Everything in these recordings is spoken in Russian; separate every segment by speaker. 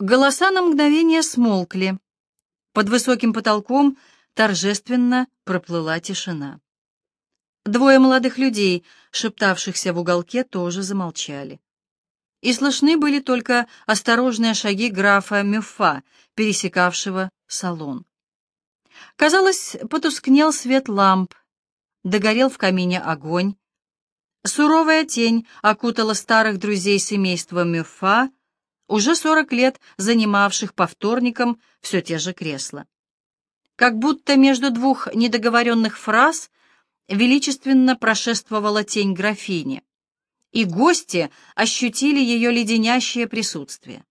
Speaker 1: Голоса на мгновение смолкли. Под высоким потолком торжественно проплыла тишина. Двое молодых людей, шептавшихся в уголке, тоже замолчали. И слышны были только осторожные шаги графа Мюффа, пересекавшего салон. Казалось, потускнел свет ламп, догорел в камине огонь. Суровая тень окутала старых друзей семейства Мюффа, уже сорок лет занимавших по вторникам все те же кресла. Как будто между двух недоговоренных фраз величественно прошествовала тень графини, и гости ощутили ее леденящее присутствие.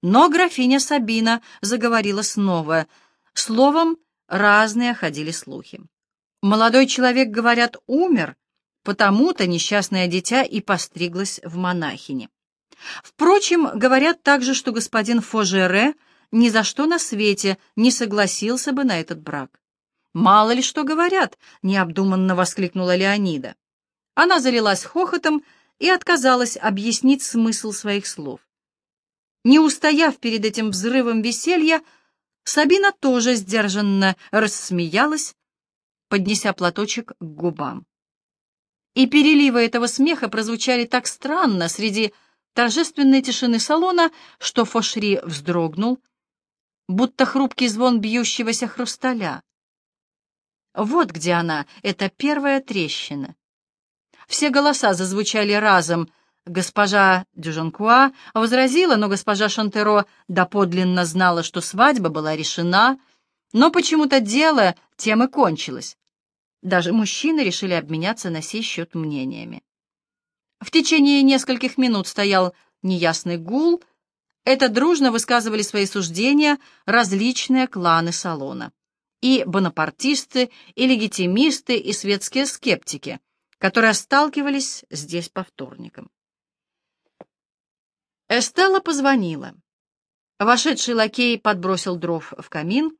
Speaker 1: Но графиня Сабина заговорила снова. Словом, разные ходили слухи. Молодой человек, говорят, умер, потому-то несчастное дитя и постриглось в монахине. Впрочем, говорят также, что господин Фожере ни за что на свете не согласился бы на этот брак. «Мало ли что говорят!» — необдуманно воскликнула Леонида. Она залилась хохотом и отказалась объяснить смысл своих слов. Не устояв перед этим взрывом веселья, Сабина тоже сдержанно рассмеялась, поднеся платочек к губам. И переливы этого смеха прозвучали так странно среди торжественной тишины салона, что Фошри вздрогнул, будто хрупкий звон бьющегося хрусталя. Вот где она, эта первая трещина. Все голоса зазвучали разом. Госпожа Дюжанкуа возразила, но госпожа Шантеро доподлинно знала, что свадьба была решена, но почему-то дело тем и кончилось. Даже мужчины решили обменяться на сей счет мнениями. В течение нескольких минут стоял неясный гул. Это дружно высказывали свои суждения различные кланы салона. И бонапартисты, и легитимисты, и светские скептики, которые сталкивались здесь по вторникам. Эстелла позвонила. Вошедший лакей подбросил дров в камин,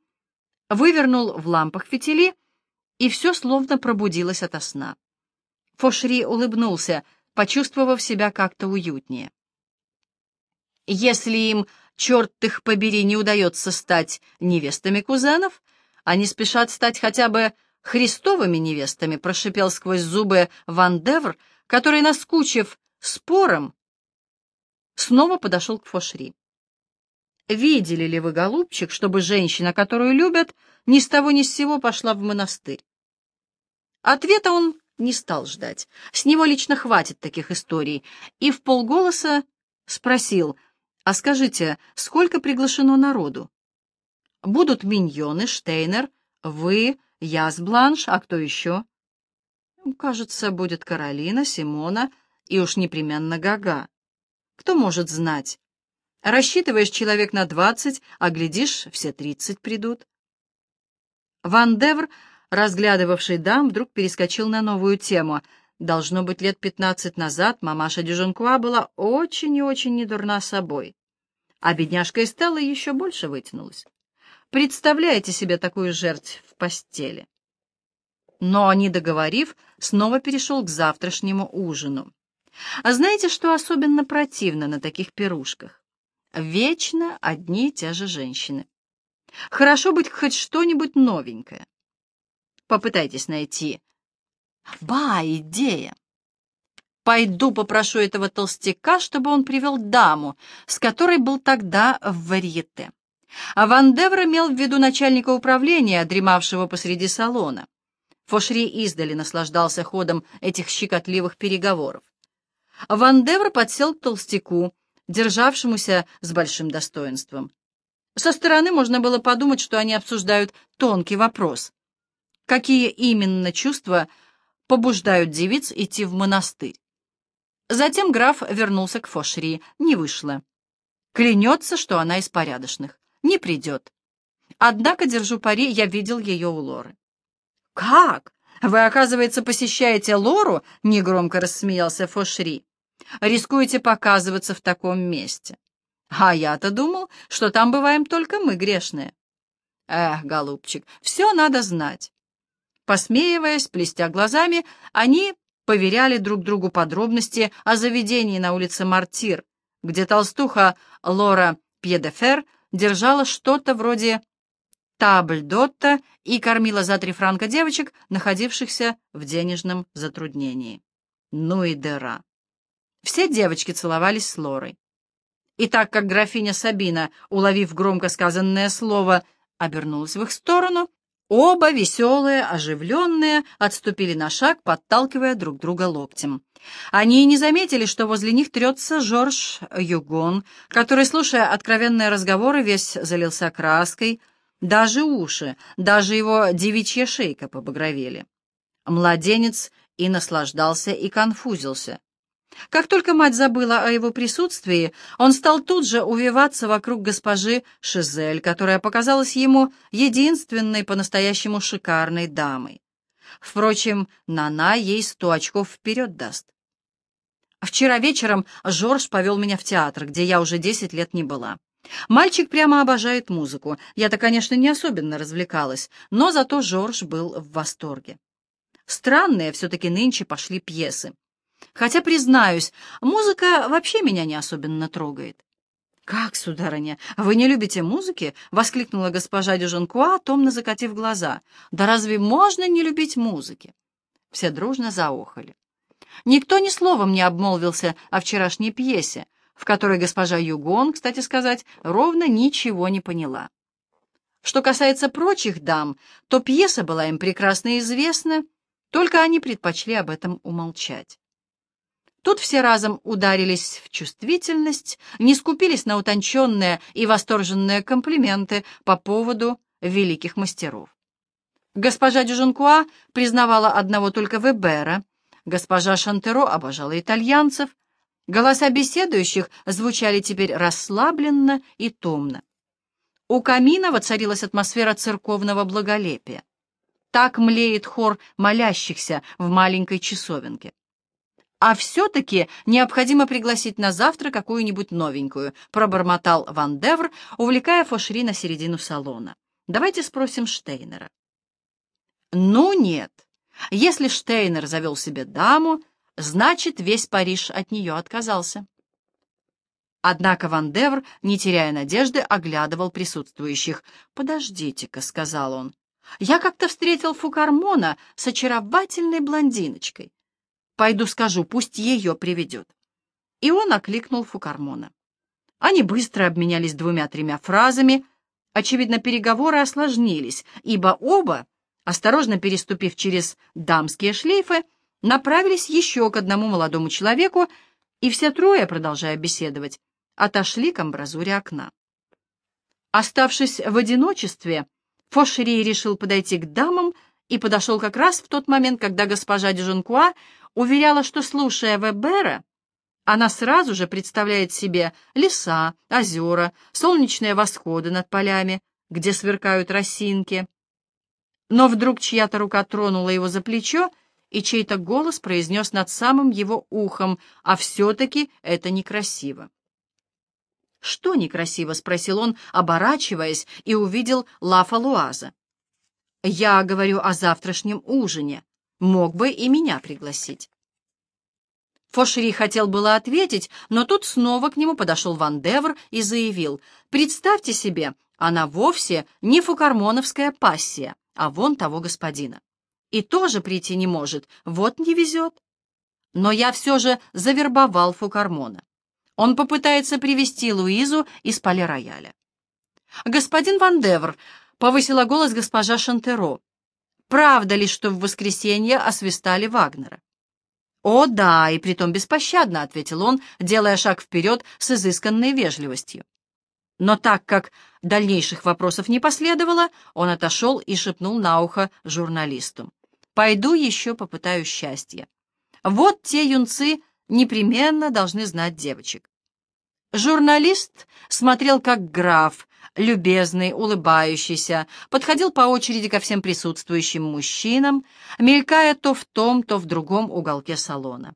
Speaker 1: вывернул в лампах фитили, и все словно пробудилось ото сна. Фошри улыбнулся — почувствовав себя как-то уютнее. Если им, черт их побери, не удается стать невестами кузенов, они спешат стать хотя бы христовыми невестами, прошипел сквозь зубы Ван Девр, который, наскучив спором, снова подошел к Фошри. «Видели ли вы, голубчик, чтобы женщина, которую любят, ни с того ни с сего пошла в монастырь?» Ответа он не стал ждать. С него лично хватит таких историй. И в полголоса спросил, «А скажите, сколько приглашено народу?» «Будут миньоны, Штейнер, вы, Яс Бланш, а кто еще?» «Кажется, будет Каролина, Симона и уж непременно Гага. Кто может знать? Рассчитываешь человек на двадцать, а глядишь, все тридцать придут». Ван Девр разглядывавший дам, вдруг перескочил на новую тему. Должно быть, лет пятнадцать назад мамаша Дюжанкуа была очень и очень недурна собой. А бедняжка Эстелла еще больше вытянулась. Представляете себе такую жертв в постели? Но, не договорив, снова перешел к завтрашнему ужину. А знаете, что особенно противно на таких пирушках? Вечно одни и те же женщины. Хорошо быть хоть что-нибудь новенькое. Попытайтесь найти. Ба, идея! Пойду попрошу этого толстяка, чтобы он привел даму, с которой был тогда в варьете. А Ван Девр имел в виду начальника управления, дремавшего посреди салона. Фошри издали наслаждался ходом этих щекотливых переговоров. Ван Девр подсел к толстяку, державшемуся с большим достоинством. Со стороны можно было подумать, что они обсуждают тонкий вопрос какие именно чувства побуждают девиц идти в монастырь. Затем граф вернулся к Фошри. Не вышло. Клянется, что она из порядочных. Не придет. Однако, держу пари, я видел ее у Лоры. «Как? Вы, оказывается, посещаете Лору?» — негромко рассмеялся Фошри. «Рискуете показываться в таком месте. А я-то думал, что там бываем только мы грешные». «Эх, голубчик, все надо знать. Посмеиваясь, блестя глазами, они поверяли друг другу подробности о заведении на улице Мартир, где толстуха Лора Пьедефер держала что-то вроде табль-дотта и кормила за три франка девочек, находившихся в денежном затруднении. Ну и дыра. Все девочки целовались с Лорой. И так как графиня Сабина, уловив громко сказанное слово, обернулась в их сторону, оба, веселые, оживленные, отступили на шаг, подталкивая друг друга локтем. Они и не заметили, что возле них трется Жорж Югон, который, слушая откровенные разговоры, весь залился краской, даже уши, даже его девичья шейка побагровели. Младенец и наслаждался, и конфузился. Как только мать забыла о его присутствии, он стал тут же увиваться вокруг госпожи Шизель, которая показалась ему единственной по-настоящему шикарной дамой. Впрочем, Нана ей сто очков вперед даст. Вчера вечером Жорж повел меня в театр, где я уже десять лет не была. Мальчик прямо обожает музыку. Я-то, конечно, не особенно развлекалась, но зато Жорж был в восторге. Странные все-таки нынче пошли пьесы. Хотя, признаюсь, музыка вообще меня не особенно трогает. «Как, сударыня, вы не любите музыки?» — воскликнула госпожа Дюженкуа, томно закатив глаза. «Да разве можно не любить музыки?» Все дружно заохали. Никто ни словом не обмолвился о вчерашней пьесе, в которой госпожа Югон, кстати сказать, ровно ничего не поняла. Что касается прочих дам, то пьеса была им прекрасно известна, только они предпочли об этом умолчать. Тут все разом ударились в чувствительность, не скупились на утонченные и восторженные комплименты по поводу великих мастеров. Госпожа Дюженкуа признавала одного только Вебера, госпожа Шантеро обожала итальянцев, голоса беседующих звучали теперь расслабленно и томно. У камина воцарилась атмосфера церковного благолепия. Так млеет хор молящихся в маленькой часовенке. «А все-таки необходимо пригласить на завтра какую-нибудь новенькую», пробормотал Ван Девр, увлекая Фошри на середину салона. «Давайте спросим Штейнера». «Ну нет. Если Штейнер завел себе даму, значит, весь Париж от нее отказался». Однако Ван Девр, не теряя надежды, оглядывал присутствующих. «Подождите-ка», — сказал он, — «я как-то встретил Фукармона с очаровательной блондиночкой. Пойду скажу, пусть ее приведет. И он окликнул Фукармона. Они быстро обменялись двумя-тремя фразами. Очевидно, переговоры осложнились, ибо оба, осторожно переступив через дамские шлейфы, направились еще к одному молодому человеку, и все трое, продолжая беседовать, отошли к амбразуре окна. Оставшись в одиночестве, Фошери решил подойти к дамам и подошел как раз в тот момент, когда госпожа Дежонкуа уверяла, что, слушая Вебера, она сразу же представляет себе леса, озера, солнечные восходы над полями, где сверкают росинки. Но вдруг чья-то рука тронула его за плечо, и чей-то голос произнес над самым его ухом, а все-таки это некрасиво. «Что некрасиво?» — спросил он, оборачиваясь, и увидел Лафа Луаза. «Я говорю о завтрашнем ужине мог бы и меня пригласить. Фошери хотел было ответить, но тут снова к нему подошел Ван Девр и заявил, «Представьте себе, она вовсе не фукармоновская пассия, а вон того господина. И тоже прийти не может, вот не везет. Но я все же завербовал фукармона. Он попытается привести Луизу из поля-рояля». «Господин Ван Девр», — повысила голос госпожа Шантеро, Правда ли, что в воскресенье освистали Вагнера? «О, да, и притом беспощадно», — ответил он, делая шаг вперед с изысканной вежливостью. Но так как дальнейших вопросов не последовало, он отошел и шепнул на ухо журналисту. «Пойду еще попытаю счастья. Вот те юнцы непременно должны знать девочек». Журналист смотрел как граф, любезный, улыбающийся, подходил по очереди ко всем присутствующим мужчинам, мелькая то в том, то в другом уголке салона.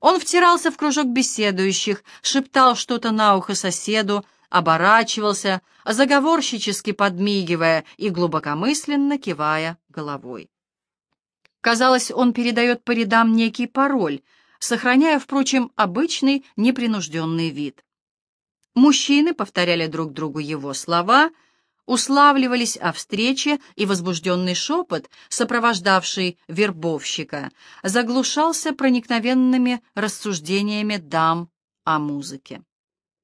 Speaker 1: Он втирался в кружок беседующих, шептал что-то на ухо соседу, оборачивался, заговорщически подмигивая и глубокомысленно кивая головой. Казалось, он передает по рядам некий пароль, сохраняя, впрочем, обычный непринужденный вид. Мужчины повторяли друг другу его слова, уславливались о встрече, и возбужденный шепот, сопровождавший вербовщика, заглушался проникновенными рассуждениями дам о музыке.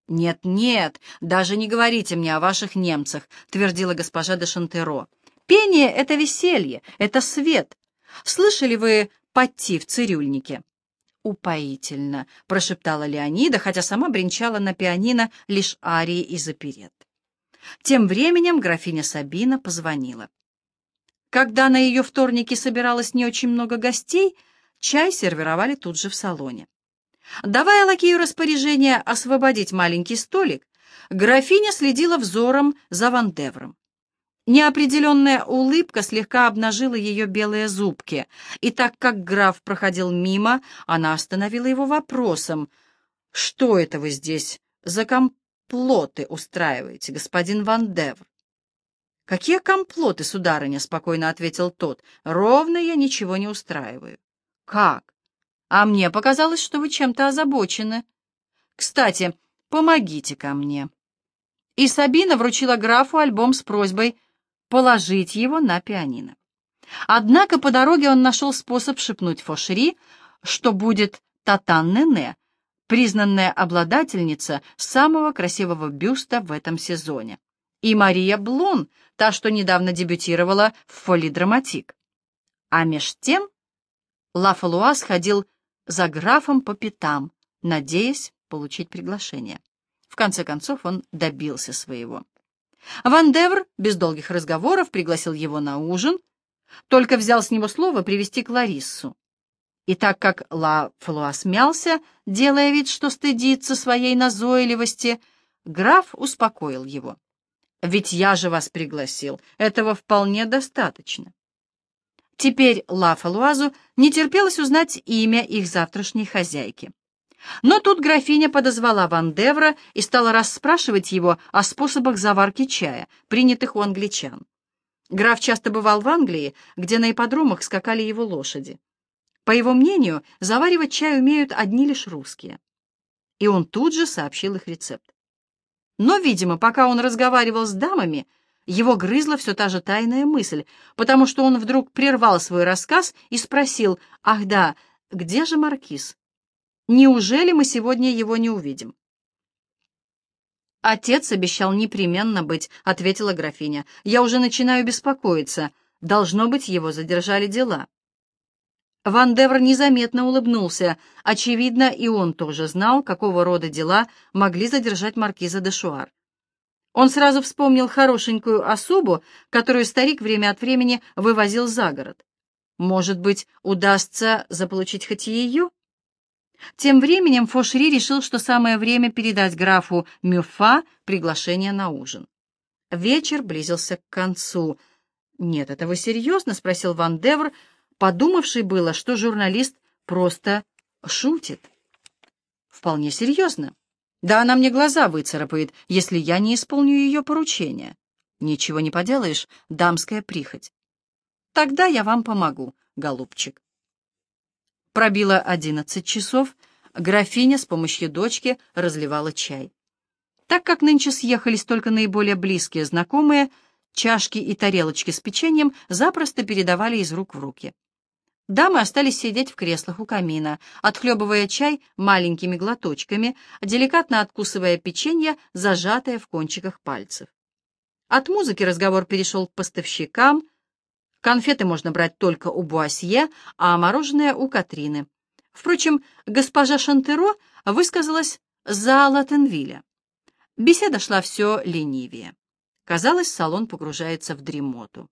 Speaker 1: «Нет-нет, даже не говорите мне о ваших немцах», — твердила госпожа де Шантеро. «Пение — это веселье, это свет. Слышали вы «Потти в цирюльнике»?» «Упоительно», — прошептала Леонида, хотя сама бренчала на пианино лишь арии из оперет. Тем временем графиня Сабина позвонила. Когда на ее вторнике собиралось не очень много гостей, чай сервировали тут же в салоне. Давая лакею распоряжение освободить маленький столик, графиня следила взором за Вандевром. Неопределенная улыбка слегка обнажила ее белые зубки, и так как граф проходил мимо, она остановила его вопросом. «Что это вы здесь за комплоты устраиваете, господин Вандевр?» «Какие комплоты, сударыня?» — спокойно ответил тот. «Ровно я ничего не устраиваю». «Как? А мне показалось, что вы чем-то озабочены. Кстати, помогите ко мне». И Сабина вручила графу альбом с просьбой положить его на пианино. Однако по дороге он нашел способ шепнуть Фошери, что будет Татан Нене, признанная обладательница самого красивого бюста в этом сезоне, и Мария Блун, та, что недавно дебютировала в «Фоли Драматик». А меж тем Ла Фалуа сходил за графом по пятам, надеясь получить приглашение. В конце концов он добился своего. Ван Девр без долгих разговоров пригласил его на ужин, только взял с него слово привести Клариссу. И так как Ла Флуа смялся, делая вид, что стыдится своей назойливости, граф успокоил его. «Ведь я же вас пригласил, этого вполне достаточно». Теперь Ла Фалуазу не терпелось узнать имя их завтрашней хозяйки. Но тут графиня подозвала Ван Девра и стала расспрашивать его о способах заварки чая, принятых у англичан. Граф часто бывал в Англии, где на ипподромах скакали его лошади. По его мнению, заваривать чай умеют одни лишь русские. И он тут же сообщил их рецепт. Но, видимо, пока он разговаривал с дамами, его грызла все та же тайная мысль, потому что он вдруг прервал свой рассказ и спросил, «Ах да, где же маркиз? Неужели мы сегодня его не увидим?» «Отец обещал непременно быть», — ответила графиня. «Я уже начинаю беспокоиться. Должно быть, его задержали дела». Ван Девр незаметно улыбнулся. Очевидно, и он тоже знал, какого рода дела могли задержать маркиза де Шуар. Он сразу вспомнил хорошенькую особу, которую старик время от времени вывозил за город. Может быть, удастся заполучить хоть ее? Тем временем Фошри решил, что самое время передать графу Мюфа приглашение на ужин. Вечер близился к концу. «Нет, это вы серьезно?» — спросил Ван Девр, подумавший было, что журналист просто шутит. «Вполне серьезно. Да она мне глаза выцарапает, если я не исполню ее поручение. Ничего не поделаешь, дамская прихоть. Тогда я вам помогу, голубчик. Пробило одиннадцать часов, графиня с помощью дочки разливала чай. Так как нынче съехались только наиболее близкие знакомые, чашки и тарелочки с печеньем запросто передавали из рук в руки. Дамы остались сидеть в креслах у камина, отхлебывая чай маленькими глоточками, деликатно откусывая печенье, зажатое в кончиках пальцев. От музыки разговор перешел к поставщикам. Конфеты можно брать только у Буасье, а мороженое у Катрины. Впрочем, госпожа Шантеро высказалась за Латенвилля. Беседа шла все ленивее. Казалось, салон погружается в дремоту.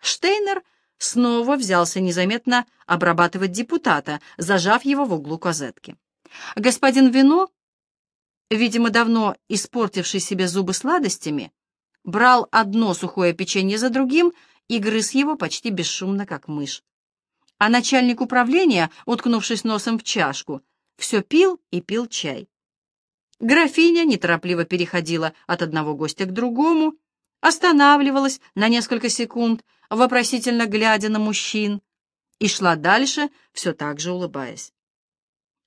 Speaker 1: Штейнер — снова взялся незаметно обрабатывать депутата, зажав его в углу козетки. Господин Вино, видимо, давно испортивший себе зубы сладостями, брал одно сухое печенье за другим и грыз его почти бесшумно, как мышь. А начальник управления, уткнувшись носом в чашку, все пил и пил чай. Графиня неторопливо переходила от одного гостя к другому, останавливалась на несколько секунд, вопросительно глядя на мужчин, и шла дальше, все так же улыбаясь.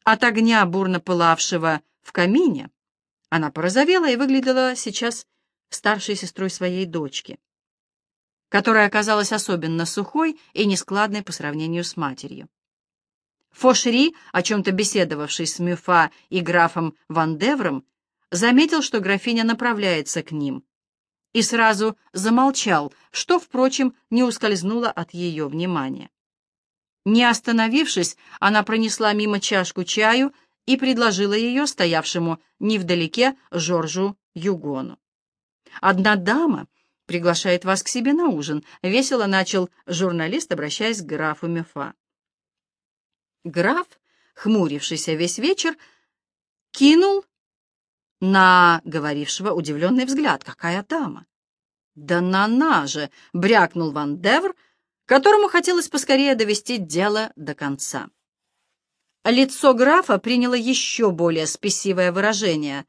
Speaker 1: От огня, бурно пылавшего в камине, Она порозовела и выглядела сейчас старшей сестрой своей дочки, которая оказалась особенно сухой и нескладной по сравнению с матерью. Фошери, о чем-то беседовавший с Мюфа и графом Ван Девром, заметил, что графиня направляется к ним, и сразу замолчал, что, впрочем, не ускользнуло от ее внимания. Не остановившись, она пронесла мимо чашку чаю и предложила ее стоявшему невдалеке Жоржу Югону. «Одна дама приглашает вас к себе на ужин», — весело начал журналист, обращаясь к графу Мефа. Граф, хмурившийся весь вечер, кинул на говорившего удивленный взгляд. «Какая дама?» «Да на-на же!» — брякнул Ван Девр, которому хотелось поскорее довести дело до конца. Лицо графа приняло еще более спесивое выражение.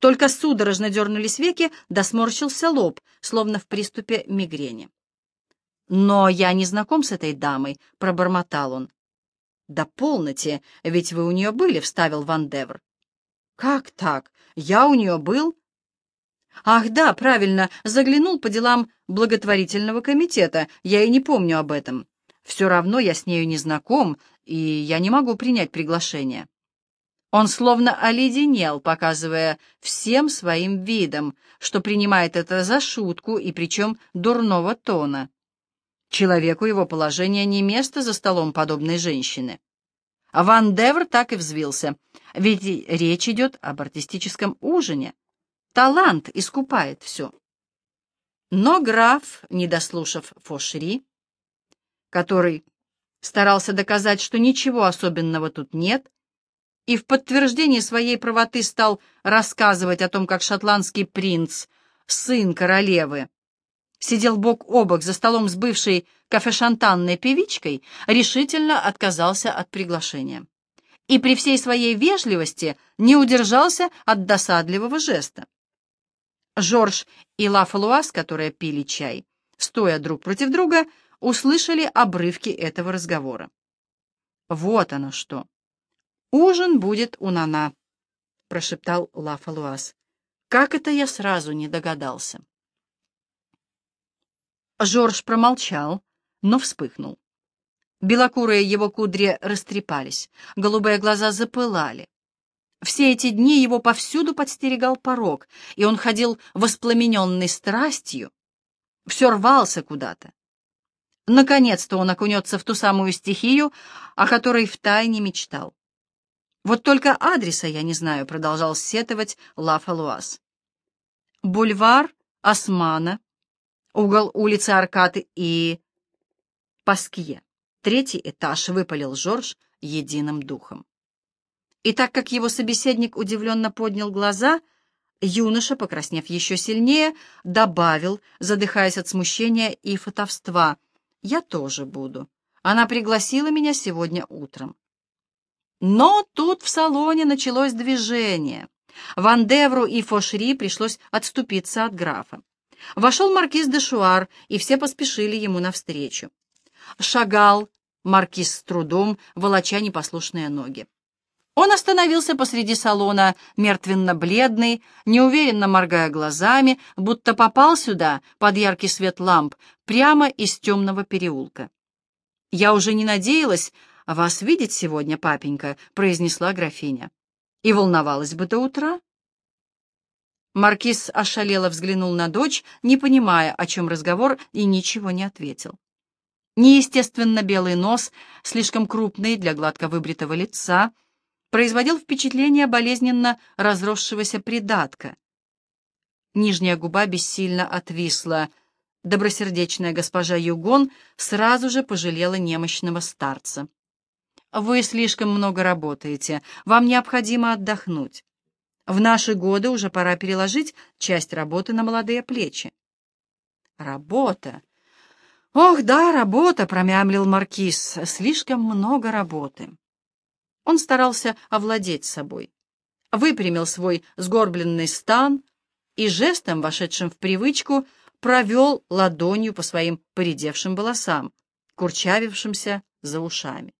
Speaker 1: Только судорожно дернулись веки, да сморщился лоб, словно в приступе мигрени. «Но я не знаком с этой дамой», — пробормотал он. «Да полноте, ведь вы у нее были», — вставил Ван Девр. «Как так? Я у нее был?» Ах, да, правильно, заглянул по делам благотворительного комитета. Я и не помню об этом. Все равно я с нею не знаком, и я не могу принять приглашение. Он словно оледенел, показывая всем своим видом, что принимает это за шутку и причем дурного тона. Человеку его положение не место за столом подобной женщины. Ван Девр так и взвился, ведь речь идет об артистическом ужине. Талант искупает все. Но граф, не дослушав Фошри, который старался доказать, что ничего особенного тут нет, и в подтверждение своей правоты стал рассказывать о том, как шотландский принц, сын королевы, сидел бок о бок за столом с бывшей кафешантанной певичкой, решительно отказался от приглашения. И при всей своей вежливости не удержался от досадливого жеста. Жорж и Ла Фалуаз, которые пили чай, стоя друг против друга, услышали обрывки этого разговора. «Вот оно что! Ужин будет у Нана», — прошептал Ла Фалуаз. «Как это я сразу не догадался?» Жорж промолчал, но вспыхнул. Белокурые его кудри растрепались, голубые глаза запылали. Все эти дни его повсюду подстерегал порог, и он ходил воспламененный страстью, все рвался куда-то. Наконец-то он окунется в ту самую стихию, о которой втайне мечтал. «Вот только адреса я не знаю», — продолжал сетовать Лафалуаз. «Бульвар Османа, угол улицы Аркады и Паскье. Третий этаж», — выпалил Жорж единым духом. И так как его собеседник удивленно поднял глаза, юноша, покраснев еще сильнее, добавил, задыхаясь от смущения и фотовства, «Я тоже буду. Она пригласила меня сегодня утром». Но тут в салоне началось движение. Ван Девру и Фошри пришлось отступиться от графа. Вошел маркиз де Шуар, и все поспешили ему навстречу. Шагал маркиз с трудом, волоча непослушные ноги. Он остановился посреди салона, мертвенно-бледный, неуверенно моргая глазами, будто попал сюда, под яркий свет ламп, прямо из темного переулка. «Я уже не надеялась вас видеть сегодня, папенька», — произнесла графиня. «И волновалась бы до утра». Маркиз ошалело взглянул на дочь, не понимая, о чем разговор, и ничего не ответил. Неестественно белый нос, слишком крупный для гладко выбритого лица — производил впечатление болезненно разросшегося придатка. Нижняя губа бессильно отвисла. Добросердечная госпожа Югон сразу же пожалела немощного старца. «Вы слишком много работаете, вам необходимо отдохнуть. В наши годы уже пора переложить часть работы на молодые плечи». «Работа! Ох, да, работа!» — промямлил маркиз. «Слишком много работы». Он старался овладеть собой. Выпрямил свой сгорбленный стан и жестом, вошедшим в привычку, провел ладонью по своим поредевшим волосам, курчавившимся за ушами.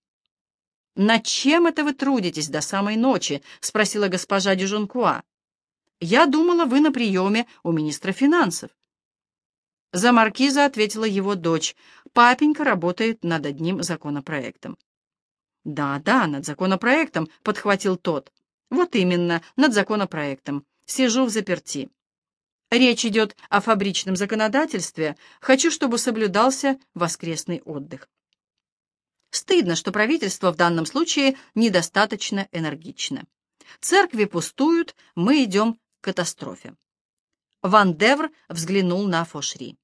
Speaker 1: «Над чем это вы трудитесь до самой ночи?» — спросила госпожа Дюжонкуа. Я думала, вы на приеме у министра финансов. За маркиза ответила его дочь. Папенька работает над одним законопроектом. «Да, да, над законопроектом», — подхватил тот. «Вот именно, над законопроектом. Сижу в заперти. Речь идет о фабричном законодательстве. Хочу, чтобы соблюдался воскресный отдых». Стыдно, что правительство в данном случае недостаточно энергично. Церкви пустуют, мы идем к катастрофе. Ван Девр взглянул на Фошри.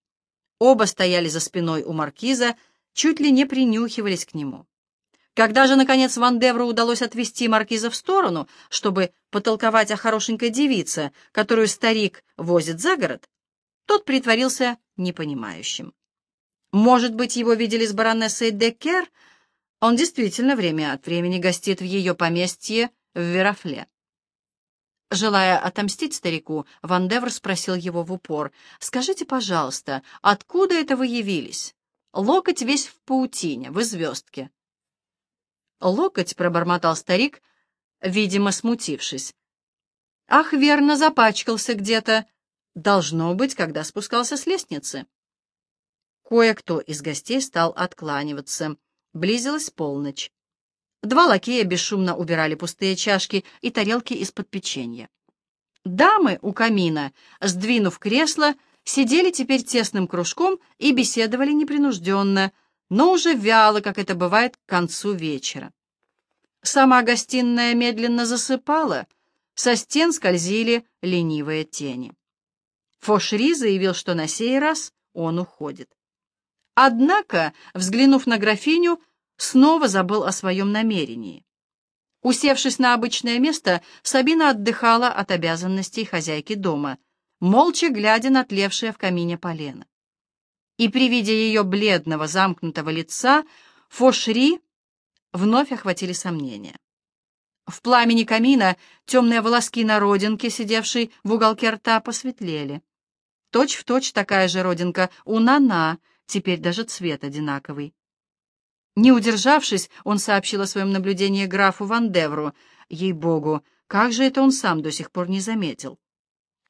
Speaker 1: Оба стояли за спиной у маркиза, чуть ли не принюхивались к нему. Когда же, наконец, Ван Девру удалось отвести маркиза в сторону, чтобы потолковать о хорошенькой девице, которую старик возит за город, тот притворился непонимающим. Может быть, его видели с баронессой Декер? Он действительно время от времени гостит в ее поместье в Верофле. Желая отомстить старику, Ван Девр спросил его в упор, «Скажите, пожалуйста, откуда это вы явились? Локоть весь в паутине, в звездке. Локоть, пробормотал старик, видимо, смутившись. Ах, верно, запачкался где-то. Должно быть, когда спускался с лестницы. Кое-кто из гостей стал откланиваться. Близилась полночь. Два лакея бесшумно убирали пустые чашки и тарелки из-под печенья. Дамы у камина, сдвинув кресло, сидели теперь тесным кружком и беседовали непринужденно — но уже вяло, как это бывает к концу вечера. Сама гостиная медленно засыпала, со стен скользили ленивые тени. Фошри заявил, что на сей раз он уходит. Однако, взглянув на графиню, снова забыл о своем намерении. Усевшись на обычное место, Сабина отдыхала от обязанностей хозяйки дома, молча глядя на тлевшее в камине полено и при виде ее бледного замкнутого лица Фошри вновь охватили сомнения. В пламени камина темные волоски на родинке, сидевшей в уголке рта, посветлели. Точь в точь такая же родинка у Нана, теперь даже цвет одинаковый. Не удержавшись, он сообщил о своем наблюдении графу Вандевру. Ей-богу, как же это он сам до сих пор не заметил?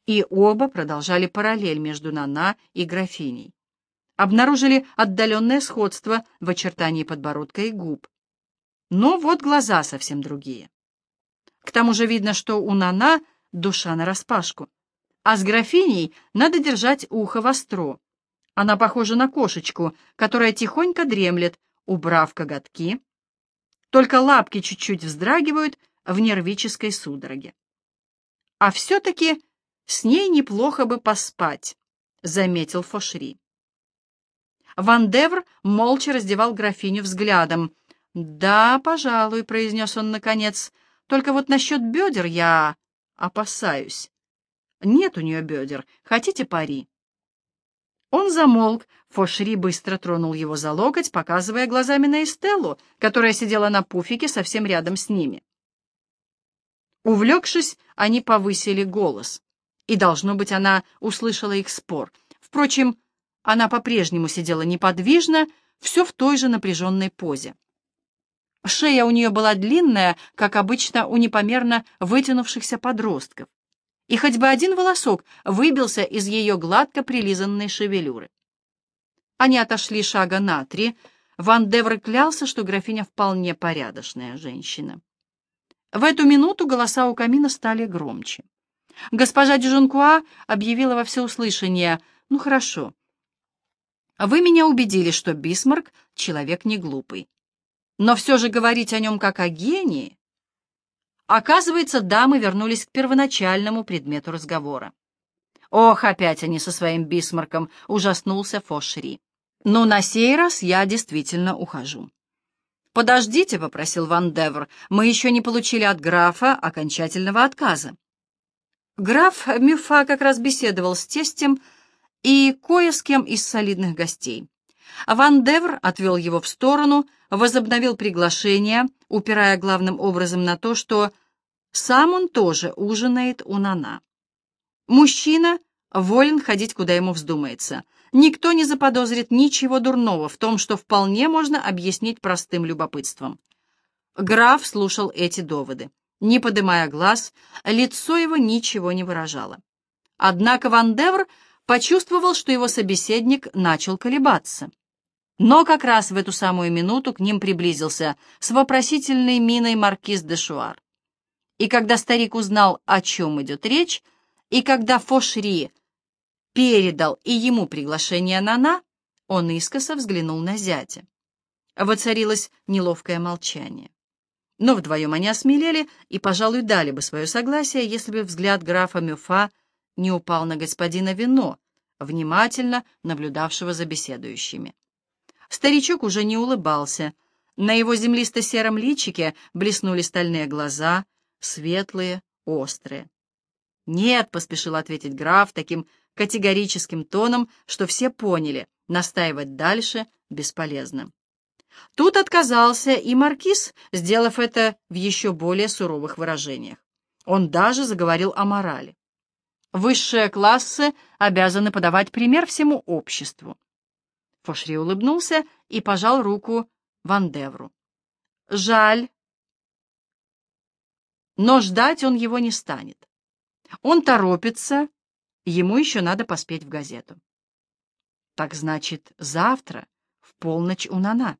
Speaker 1: И оба продолжали параллель между Нана и графиней обнаружили отдаленное сходство в очертании подбородка и губ. Но вот глаза совсем другие. К тому же видно, что у Нана душа нараспашку, а с графиней надо держать ухо востро. Она похожа на кошечку, которая тихонько дремлет, убрав коготки. Только лапки чуть-чуть вздрагивают в нервической судороге. А все-таки с ней неплохо бы поспать, заметил Фошри. Ван Девр молча раздевал графиню взглядом. «Да, пожалуй», — произнес он наконец, — «только вот насчет бедер я опасаюсь. Нет у нее бедер. Хотите пари?» Он замолк, Фошри быстро тронул его за локоть, показывая глазами на Эстеллу, которая сидела на пуфике совсем рядом с ними. Увлекшись, они повысили голос, и, должно быть, она услышала их спор. Впрочем, она по-прежнему сидела неподвижно, все в той же напряженной позе. Шея у нее была длинная, как обычно у непомерно вытянувшихся подростков, и хоть бы один волосок выбился из ее гладко прилизанной шевелюры. Они отошли шага на три. Вандевр клялся, что графиня вполне порядочная женщина. В эту минуту голоса у камина стали громче. Госпожа Дю Жонкуа объявила во всеуслышание, «Ну хорошо, вы меня убедили, что Бисмарк — человек не глупый. Но все же говорить о нем как о гении... Оказывается, дамы вернулись к первоначальному предмету разговора. «Ох, опять они со своим Бисмарком!» — ужаснулся Фошри. «Но на сей раз я действительно ухожу». «Подождите», — попросил Ван Девр, — «мы еще не получили от графа окончательного отказа». Граф Мюфа как раз беседовал с тестем, — и кое с кем из солидных гостей. Ван Девр отвел его в сторону, возобновил приглашение, упирая главным образом на то, что сам он тоже ужинает у Нана. Мужчина волен ходить, куда ему вздумается. Никто не заподозрит ничего дурного в том, что вполне можно объяснить простым любопытством. Граф слушал эти доводы. Не подымая глаз, лицо его ничего не выражало. Однако Ван Девр почувствовал, что его собеседник начал колебаться. Но как раз в эту самую минуту к ним приблизился с вопросительной миной маркиз де Шуар. И когда старик узнал, о чем идет речь, и когда Фошри передал и ему приглашение Нана, он искоса взглянул на зятя. Воцарилось неловкое молчание. Но вдвоем они осмелели и, пожалуй, дали бы свое согласие, если бы взгляд графа Мюфа не упал на господина Вино, внимательно наблюдавшего за беседующими. Старичок уже не улыбался. На его землисто-сером личике блеснули стальные глаза, светлые, острые. «Нет», — поспешил ответить граф таким категорическим тоном, что все поняли, настаивать дальше бесполезно. Тут отказался и маркиз, сделав это в еще более суровых выражениях. Он даже заговорил о морали. Высшие классы обязаны подавать пример всему обществу. Фошри улыбнулся и пожал руку Вандевру. Жаль, но ждать он его не станет. Он торопится, ему еще надо поспеть в газету. Так значит, завтра, в полночь у Нана.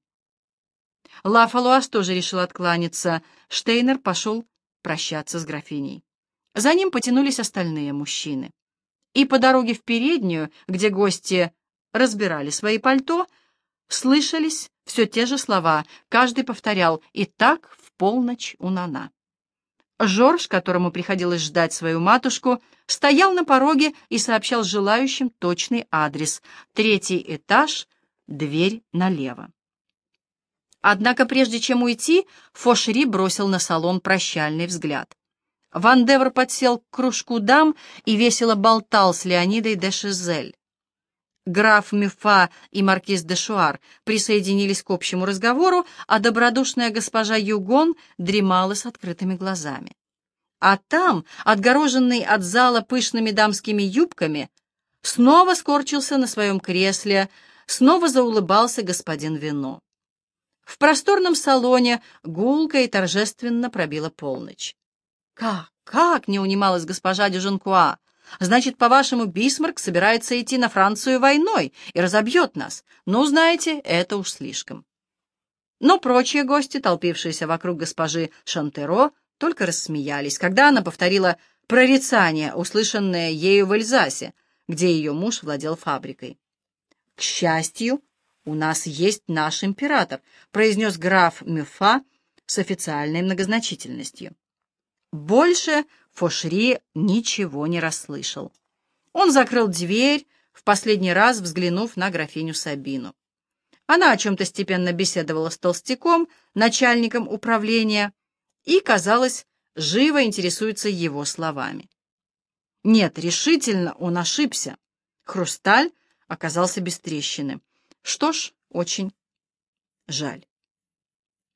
Speaker 1: Лафалуас тоже решил откланяться. Штейнер пошел прощаться с графиней. За ним потянулись остальные мужчины. И по дороге в переднюю, где гости разбирали свои пальто, слышались все те же слова. Каждый повторял «И так в полночь у Нана». Жорж, которому приходилось ждать свою матушку, стоял на пороге и сообщал желающим точный адрес. Третий этаж, дверь налево. Однако прежде чем уйти, Фошри бросил на салон прощальный взгляд. Ван Девр подсел к кружку дам и весело болтал с Леонидой де Шизель. Граф Мюфа и маркиз де Шуар присоединились к общему разговору, а добродушная госпожа Югон дремала с открытыми глазами. А там, отгороженный от зала пышными дамскими юбками, снова скорчился на своем кресле, снова заулыбался господин Вино. В просторном салоне гулко и торжественно пробила полночь. «Как? Как?» — не унималась госпожа Дюженкуа. «Значит, по-вашему, Бисмарк собирается идти на Францию войной и разобьет нас? Ну, знаете, это уж слишком». Но прочие гости, толпившиеся вокруг госпожи Шантеро, только рассмеялись, когда она повторила прорицание, услышанное ею в Эльзасе, где ее муж владел фабрикой. К счастью, «У нас есть наш император», — произнес граф Мюфа с официальной многозначительностью. Больше Фошри ничего не расслышал. Он закрыл дверь, в последний раз взглянув на графиню Сабину. Она о чем-то степенно беседовала с толстяком, начальником управления, и, казалось, живо интересуется его словами. Нет, решительно он ошибся. Хрусталь оказался без трещины. Что ж, очень жаль.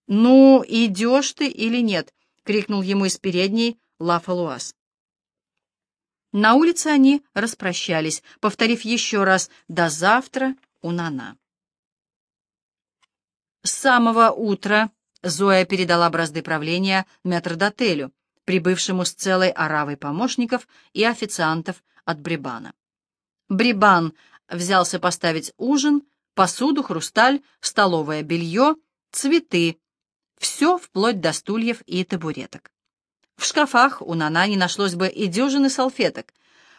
Speaker 1: «Ну, идешь ты или нет?» — крикнул ему из передней Лафалуаз. На улице они распрощались, повторив еще раз «до завтра у Нана». С самого утра Зоя передала бразды правления метрдотелю, прибывшему с целой оравой помощников и официантов от Брибана. Брибан взялся поставить ужин, посуду, хрусталь, столовое белье, цветы. Все вплоть до стульев и табуреток. В шкафах у Нана не нашлось бы и дюжины салфеток.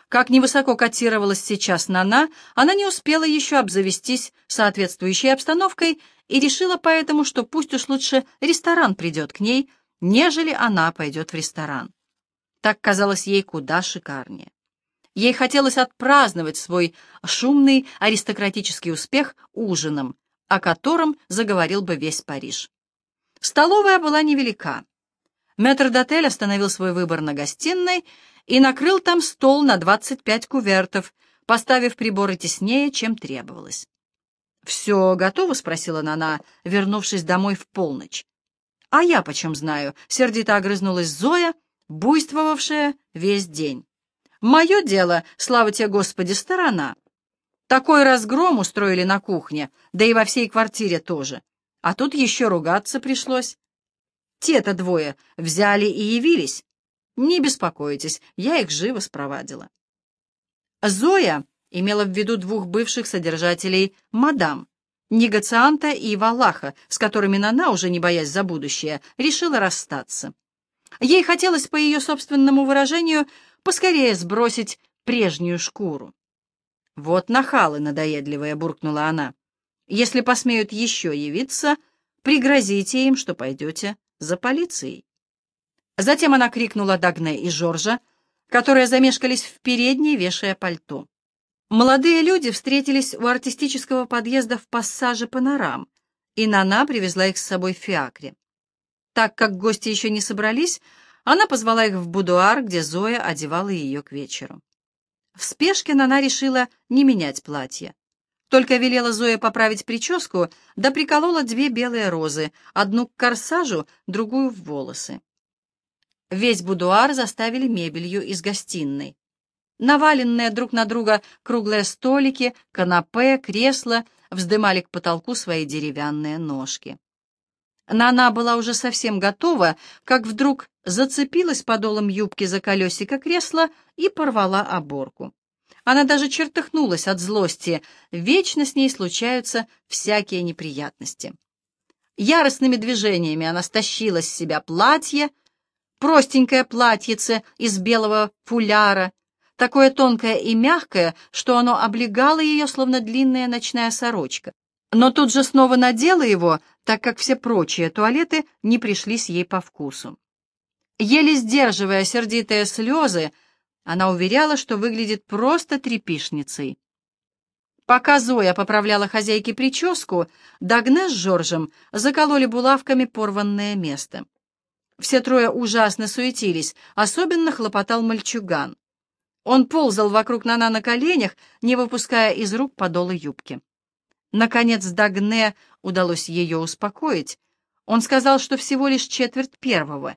Speaker 1: Как невысоко котировалась сейчас Нана, она не успела еще обзавестись соответствующей обстановкой и решила поэтому, что пусть уж лучше ресторан придет к ней, нежели она пойдет в ресторан. Так казалось ей куда шикарнее. Ей хотелось отпраздновать свой шумный аристократический успех ужином, о котором заговорил бы весь Париж. Столовая была невелика. Метрдотель остановил свой выбор на гостиной и накрыл там стол на 25 кувертов, поставив приборы теснее, чем требовалось. «Все готово?» — спросила Нана, вернувшись домой в полночь. «А я почем знаю?» — сердито огрызнулась Зоя, буйствовавшая весь день. Мое дело, слава тебе, Господи, сторона. Такой разгром устроили на кухне, да и во всей квартире тоже. А тут еще ругаться пришлось. Те-то двое взяли и явились. Не беспокойтесь, я их живо спровадила. Зоя имела в виду двух бывших содержателей мадам, негацианта и Валаха, с которыми Нана, уже не боясь за будущее, решила расстаться. Ей хотелось, по ее собственному выражению, поскорее сбросить прежнюю шкуру. «Вот нахалы надоедливые», — буркнула она. «Если посмеют еще явиться, пригрозите им, что пойдете за полицией». Затем она крикнула Дагне и Жоржа, которые замешкались в передней, вешая пальто. Молодые люди встретились у артистического подъезда в пассаже «Панорам», и Нана привезла их с собой в фиакре. Так как гости еще не собрались, она позвала их в будуар, где Зоя одевала ее к вечеру. В спешке Нана решила не менять платье. Только велела Зоя поправить прическу, да приколола две белые розы, одну к корсажу, другую в волосы. Весь будуар заставили мебелью из гостиной. Наваленные друг на друга круглые столики, канапе, кресла вздымали к потолку свои деревянные ножки. Нана была уже совсем готова, как вдруг зацепилась подолом юбки за колесико кресла и порвала оборку. Она даже чертыхнулась от злости. Вечно с ней случаются всякие неприятности. Яростными движениями она стащила с себя платье, простенькое платьице из белого фуляра, такое тонкое и мягкое, что оно облегало ее, словно длинная ночная сорочка. Но тут же снова надела его, так как все прочие туалеты не пришлись ей по вкусу. Еле сдерживая сердитые слезы, она уверяла, что выглядит просто трепишницей. Пока Зоя поправляла хозяйке прическу, Дагне с Жоржем закололи булавками порванное место. Все трое ужасно суетились, особенно хлопотал мальчуган. Он ползал вокруг Нана на коленях, не выпуская из рук подолы юбки. Наконец Дагне удалось ее успокоить. Он сказал, что всего лишь четверть первого.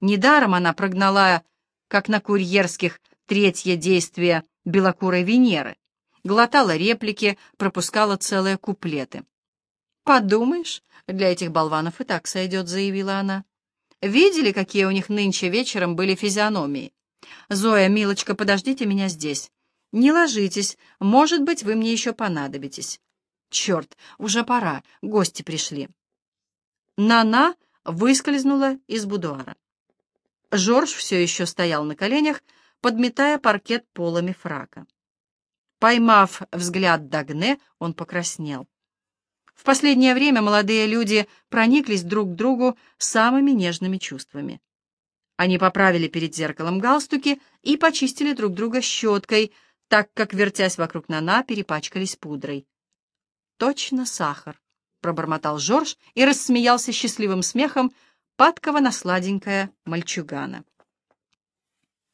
Speaker 1: Недаром она прогнала, как на курьерских, третье действие белокурой Венеры. Глотала реплики, пропускала целые куплеты. «Подумаешь, для этих болванов и так сойдет», — заявила она. «Видели, какие у них нынче вечером были физиономии? Зоя, милочка, подождите меня здесь. Не ложитесь, может быть, вы мне еще понадобитесь». Черт, уже пора, гости пришли. Нана выскользнула из будуара. Жорж все еще стоял на коленях, подметая паркет полами фрака. Поймав взгляд Дагне, он покраснел. В последнее время молодые люди прониклись друг к другу самыми нежными чувствами. Они поправили перед зеркалом галстуки и почистили друг друга щеткой, так как, вертясь вокруг Нана, перепачкались пудрой. «Точно сахар», — пробормотал Жорж и рассмеялся счастливым смехом, падкого на сладенькое мальчугана.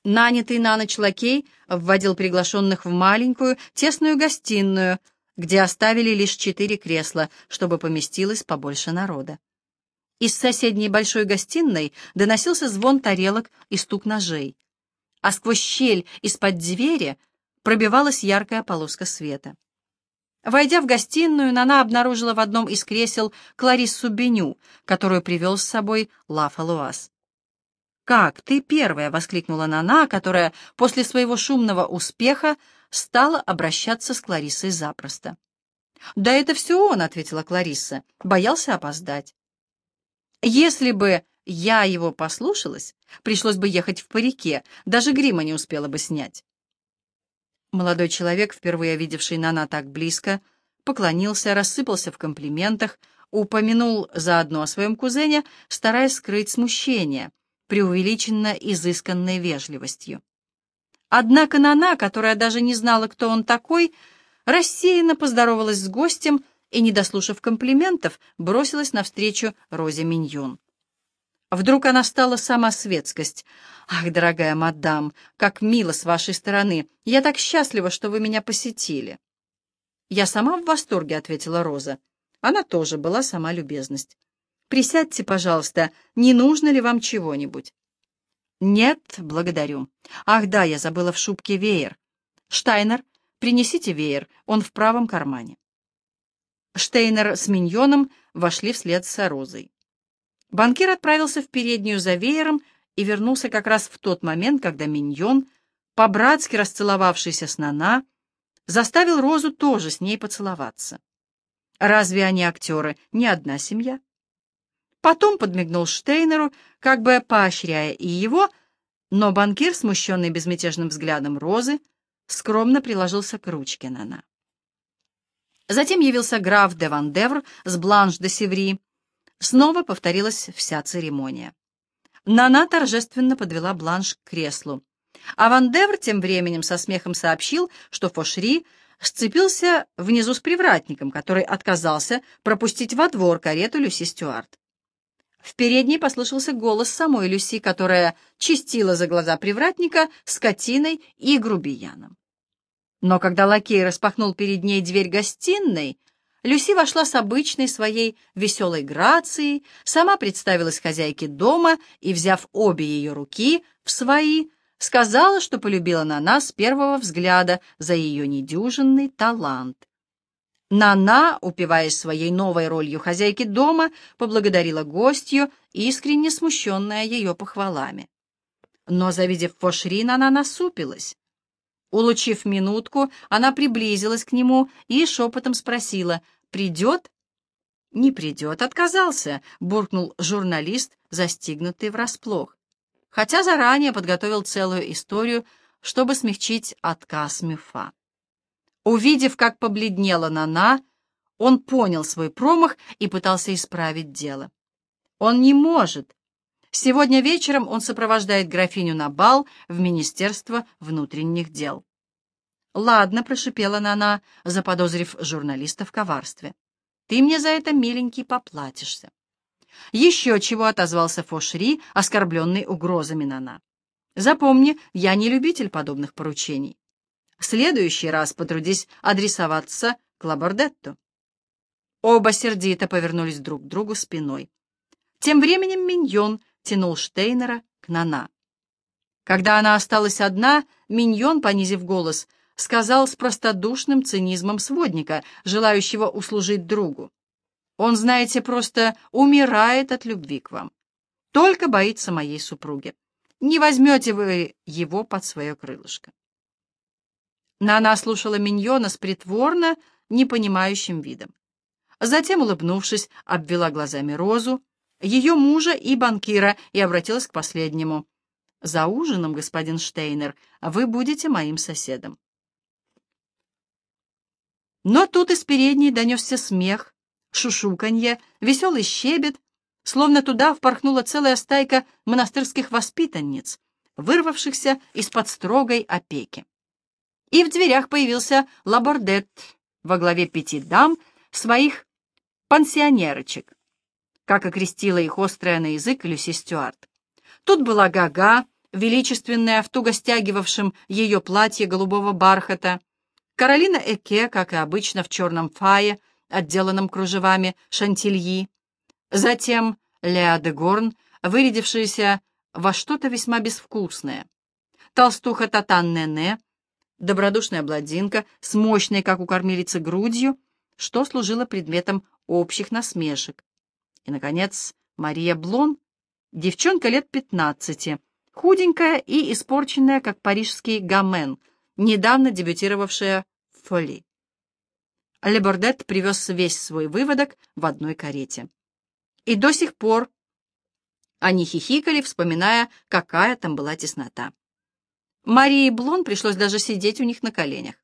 Speaker 1: Нанятый на ночь лакей вводил приглашенных в маленькую, тесную гостиную, где оставили лишь четыре кресла, чтобы поместилось побольше народа. Из соседней большой гостиной доносился звон тарелок и стук ножей, а сквозь щель из-под двери пробивалась яркая полоска света. Войдя в гостиную, Нана обнаружила в одном из кресел Клариссу Беню, которую привел с собой Лафа Луас. «Как, ты первая!» — воскликнула Нана, которая после своего шумного успеха стала обращаться с Клариссой запросто. «Да это все он», — ответила Кларисса, — боялся опоздать. «Если бы я его послушалась, пришлось бы ехать в парике, даже грима не успела бы снять». Молодой человек, впервые видевший Нана так близко, поклонился, рассыпался в комплиментах, упомянул заодно о своем кузене, стараясь скрыть смущение, преувеличенно изысканной вежливостью. Однако Нана, которая даже не знала, кто он такой, рассеянно поздоровалась с гостем и, не дослушав комплиментов, бросилась навстречу Розе Миньон. Вдруг она стала сама светскость. «Ах, дорогая мадам, как мило с вашей стороны! Я так счастлива, что вы меня посетили!» «Я сама в восторге», — ответила Роза. Она тоже была сама любезность. «Присядьте, пожалуйста, не нужно ли вам чего-нибудь?» «Нет, благодарю. Ах да, я забыла в шубке веер. Штайнер, принесите веер, он в правом кармане». Штейнер с миньоном вошли вслед за Розой. Банкир отправился в переднюю за веером и вернулся как раз в тот момент, когда миньон, по-братски расцеловавшийся с Нана, заставил Розу тоже с ней поцеловаться. Разве они актеры, не одна семья? Потом подмигнул Штейнеру, как бы поощряя и его, но банкир, смущенный безмятежным взглядом Розы, скромно приложился к ручке Нана. Затем явился граф де Вандевр с Бланш де Севри. Снова повторилась вся церемония. Нана торжественно подвела Бланш к креслу. А Вандевр тем временем со смехом сообщил, что Фошри сцепился внизу с привратником, который отказался пропустить во двор карету Люси Стюарт. В передней послышался голос самой Люси, которая чистила за глаза привратника скотиной и грубияном. Но когда лакей распахнул перед ней дверь гостиной, Люси вошла с обычной своей веселой грацией, сама представилась хозяйке дома и, взяв обе ее руки в свои, сказала, что полюбила Нана с первого взгляда за ее недюжинный талант. Нана, упиваясь своей новой ролью хозяйки дома, поблагодарила гостью, искренне смущенная ее похвалами. Но, завидев Фошри, Нана насупилась. Улучив минутку, она приблизилась к нему и шепотом спросила, «Придет?» «Не придет, отказался», — буркнул журналист, застигнутый врасплох хотя заранее подготовил целую историю, чтобы смягчить отказ Мюфа. Увидев, как побледнела Нана, он понял свой промах и пытался исправить дело. Он не может. Сегодня вечером он сопровождает графиню на бал в Министерство внутренних дел. «Ладно», — прошипела Нана, заподозрив журналиста в коварстве. «Ты мне за это, миленький, поплатишься». Еще чего отозвался Фошри, оскорбленный угрозами Нана. Запомни, я не любитель подобных поручений. В следующий раз потрудись адресоваться к Лабордетту. Оба сердито повернулись друг к другу спиной. Тем временем Миньон тянул Штейнера к Нана. Когда она осталась одна, Миньон, понизив голос, сказал с простодушным цинизмом сводника, желающего услужить другу. Он, знаете, просто умирает от любви к вам. Только боится моей супруги. Не возьмете вы его под свое крылышко. Нана слушала Миньона с притворно непонимающим видом. Затем, улыбнувшись, обвела глазами Розу, ее мужа и банкира и обратилась к последнему. «За ужином, господин Штейнер, вы будете моим соседом». Но тут из передней донесся смех, шушуканье, веселый щебет, словно туда впорхнула целая стайка монастырских воспитанниц, вырвавшихся из-под строгой опеки. И в дверях появился Лабордет во главе пяти дам, своих пансионерочек, как окрестила их острая на язык Люси Стюарт. Тут была Гага, величественная в туго стягивавшем ее платье голубого бархата, Каролина Эке, как и обычно, в черном фае, отделанном кружевами шантильи, затем Леа де Горн, вырядившаяся во что-то весьма безвкусное, толстуха Татан Нене, добродушная бладинка с мощной, как у кормилицы, грудью, что служило предметом общих насмешек. И, наконец, Мария Блон, девчонка лет пятнадцати, худенькая и испорченная, как парижский гамен, недавно дебютировавшая в Фоли. Лебордет привез весь свой выводок в одной карете. И до сих пор они хихикали, вспоминая, какая там была теснота. Марии Блон пришлось даже сидеть у них на коленях.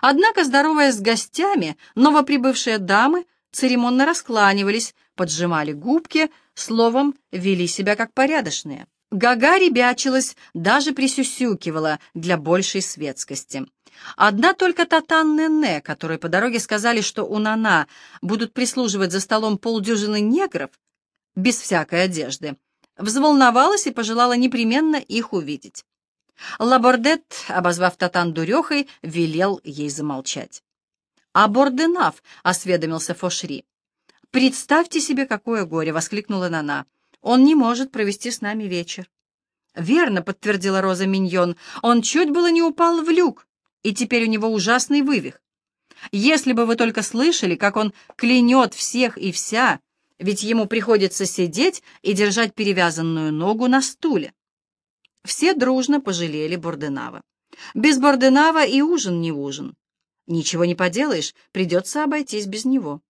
Speaker 1: Однако, здороваясь с гостями, новоприбывшие дамы церемонно раскланивались, поджимали губки, словом, вели себя как порядочные. Гага ребячилась, даже присюсюкивала для большей светскости. Одна только Татан Нене, которой по дороге сказали, что у Нана будут прислуживать за столом полдюжины негров, без всякой одежды, взволновалась и пожелала непременно их увидеть. Лабордет, обозвав Татан дурехой, велел ей замолчать. «А Борденав», — осведомился Фошри. «Представьте себе, какое горе!» — воскликнула Нана. «Он не может провести с нами вечер». «Верно», — подтвердила Роза Миньон, — «он чуть было не упал в люк и теперь у него ужасный вывих. Если бы вы только слышали, как он клянет всех и вся, ведь ему приходится сидеть и держать перевязанную ногу на стуле. Все дружно пожалели Борденава. Без Борденава и ужин не ужин. Ничего не поделаешь, придется обойтись без него.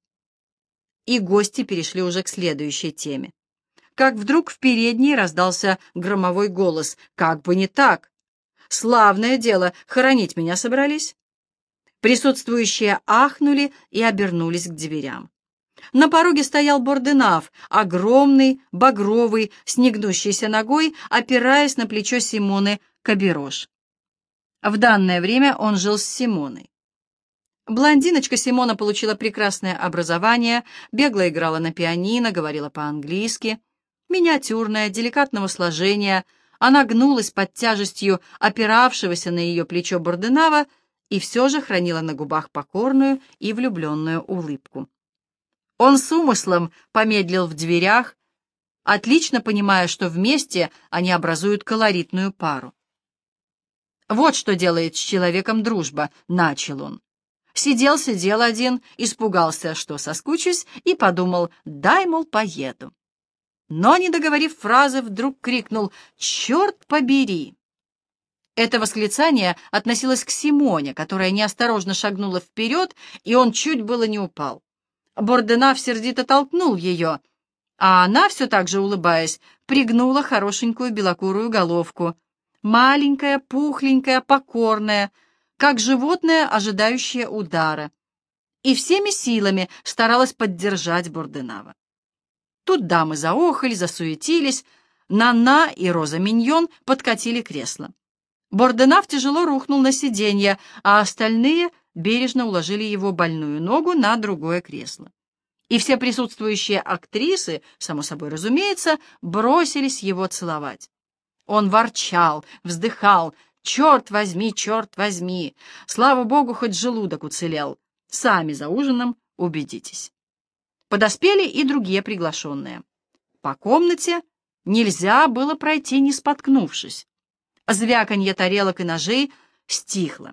Speaker 1: И гости перешли уже к следующей теме. Как вдруг в передней раздался громовой голос. «Как бы не так! Славное дело, хоронить меня собрались!» Присутствующие ахнули и обернулись к дверям. На пороге стоял Борденав, огромный, багровый, с негнущейся ногой, опираясь на плечо Симоны Каберош. В данное время он жил с Симоной. Блондиночка Симона получила прекрасное образование, бегло играла на пианино, говорила по-английски. Миниатюрная, деликатного сложения, она гнулась под тяжестью опиравшегося на ее плечо Борденава и все же хранила на губах покорную и влюбленную улыбку. Он с умыслом помедлил в дверях, отлично понимая, что вместе они образуют колоритную пару. «Вот что делает с человеком дружба», — начал он. Сидел-сидел один, испугался, что соскучусь, и подумал, дай, мол, поеду. Но, не договорив фразы, вдруг крикнул «Черт побери!». Это восклицание относилось к Симоне, которая неосторожно шагнула вперед, и он чуть было не упал. Борденав сердито толкнул ее, а она, все так же улыбаясь, пригнула хорошенькую белокурую головку. Маленькая, пухленькая, покорная, как животное, ожидающее удара. И всеми силами старалась поддержать Борденава. Тут дамы заохали, засуетились, Нана и Роза Миньон подкатили кресло. Борденав тяжело рухнул на сиденье, а остальные бережно уложили его больную ногу на другое кресло. И все присутствующие актрисы, само собой разумеется, бросились его целовать. Он ворчал, вздыхал. «Черт возьми, черт возьми! Слава богу, хоть желудок уцелел. Сами за ужином убедитесь». Подоспели и другие приглашенные. По комнате нельзя было пройти, не споткнувшись. Звяканье тарелок и ножей стихло.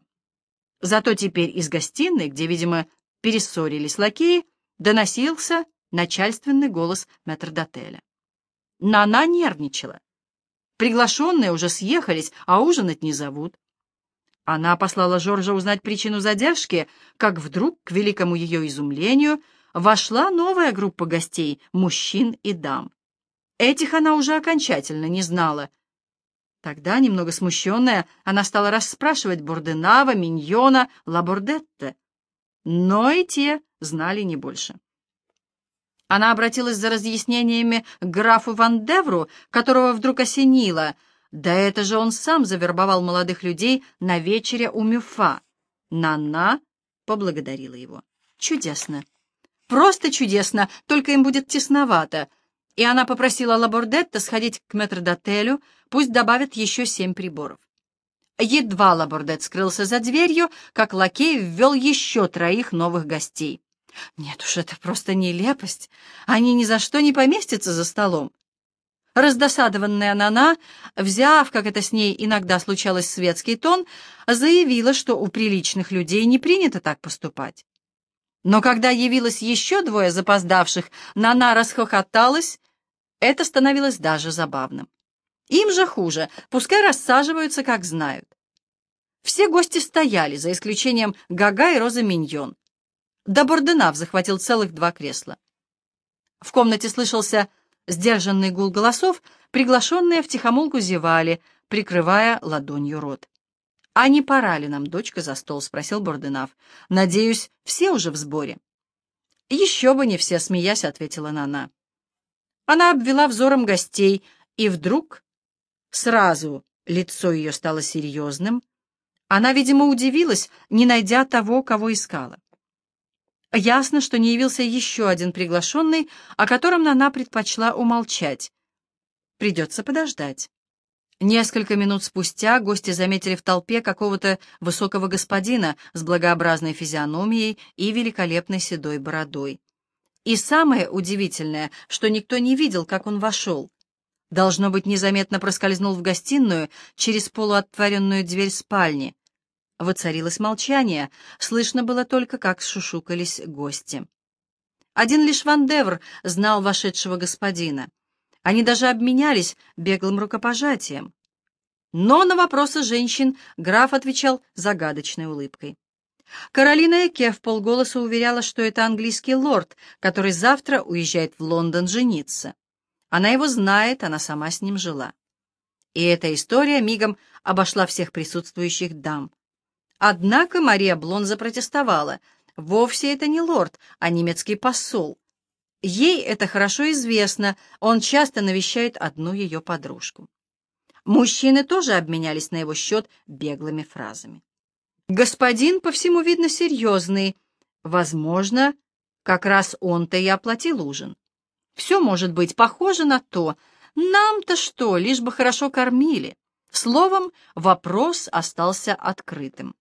Speaker 1: Зато теперь из гостиной, где, видимо, перессорились лакеи, доносился начальственный голос метрдотеля. Нана нервничала. Приглашенные уже съехались, а ужинать не зовут. Она послала Жоржа узнать причину задержки, как вдруг, к великому ее изумлению, вошла новая группа гостей, мужчин и дам. Этих она уже окончательно не знала — Тогда, немного смущенная, она стала расспрашивать Борденава, Миньона, Лабордетте. Но и те знали не больше. Она обратилась за разъяснениями к графу Ван Девру, которого вдруг осенило. Да это же он сам завербовал молодых людей на вечере у Мюфа. Нана поблагодарила его. Чудесно. Просто чудесно, только им будет тесновато — и она попросила Лабордетта сходить к метрдотелю, пусть добавят еще семь приборов. Едва Лабордет скрылся за дверью, как лакей ввел еще троих новых гостей. Нет уж, это просто нелепость. Они ни за что не поместятся за столом. Раздосадованная Нана, взяв, как это с ней иногда случалось, светский тон, заявила, что у приличных людей не принято так поступать. Но когда явилось еще двое запоздавших, Нана расхохоталась. Это становилось даже забавным. Им же хуже, пускай рассаживаются, как знают. Все гости стояли, за исключением Гага и Роза Миньон. Да Борденав захватил целых два кресла. В комнате слышался сдержанный гул голосов, приглашенные втихомолку зевали, прикрывая ладонью рот. «А не пора ли нам, дочка, за стол?» — спросил Борденав. «Надеюсь, все уже в сборе». «Еще бы не все», — смеясь, ответила Нана. Она обвела взором гостей, и вдруг сразу лицо ее стало серьезным. Она, видимо, удивилась, не найдя того, кого искала. Ясно, что не явился еще один приглашенный, о котором Нана предпочла умолчать. Придется подождать. Несколько минут спустя гости заметили в толпе какого-то высокого господина с благообразной физиономией и великолепной седой бородой. И самое удивительное, что никто не видел, как он вошел. Должно быть, незаметно проскользнул в гостиную через полуотворенную дверь спальни. Воцарилось молчание, слышно было только, как шушукались гости. Один лишь Ван Девр знал вошедшего господина. Они даже обменялись беглым рукопожатием. Но на вопросы женщин граф отвечал загадочной улыбкой. Каролина Эке в полголоса уверяла, что это английский лорд, который завтра уезжает в Лондон жениться. Она его знает, она сама с ним жила. И эта история мигом обошла всех присутствующих дам. Однако Мария Блон запротестовала. Вовсе это не лорд, а немецкий посол. Ей это хорошо известно, он часто навещает одну ее подружку. Мужчины тоже обменялись на его счет беглыми фразами. Господин, по всему видно, серьезный. Возможно, как раз он-то и оплатил ужин. Все может быть похоже на то. Нам-то что, лишь бы хорошо кормили. Словом, вопрос остался открытым.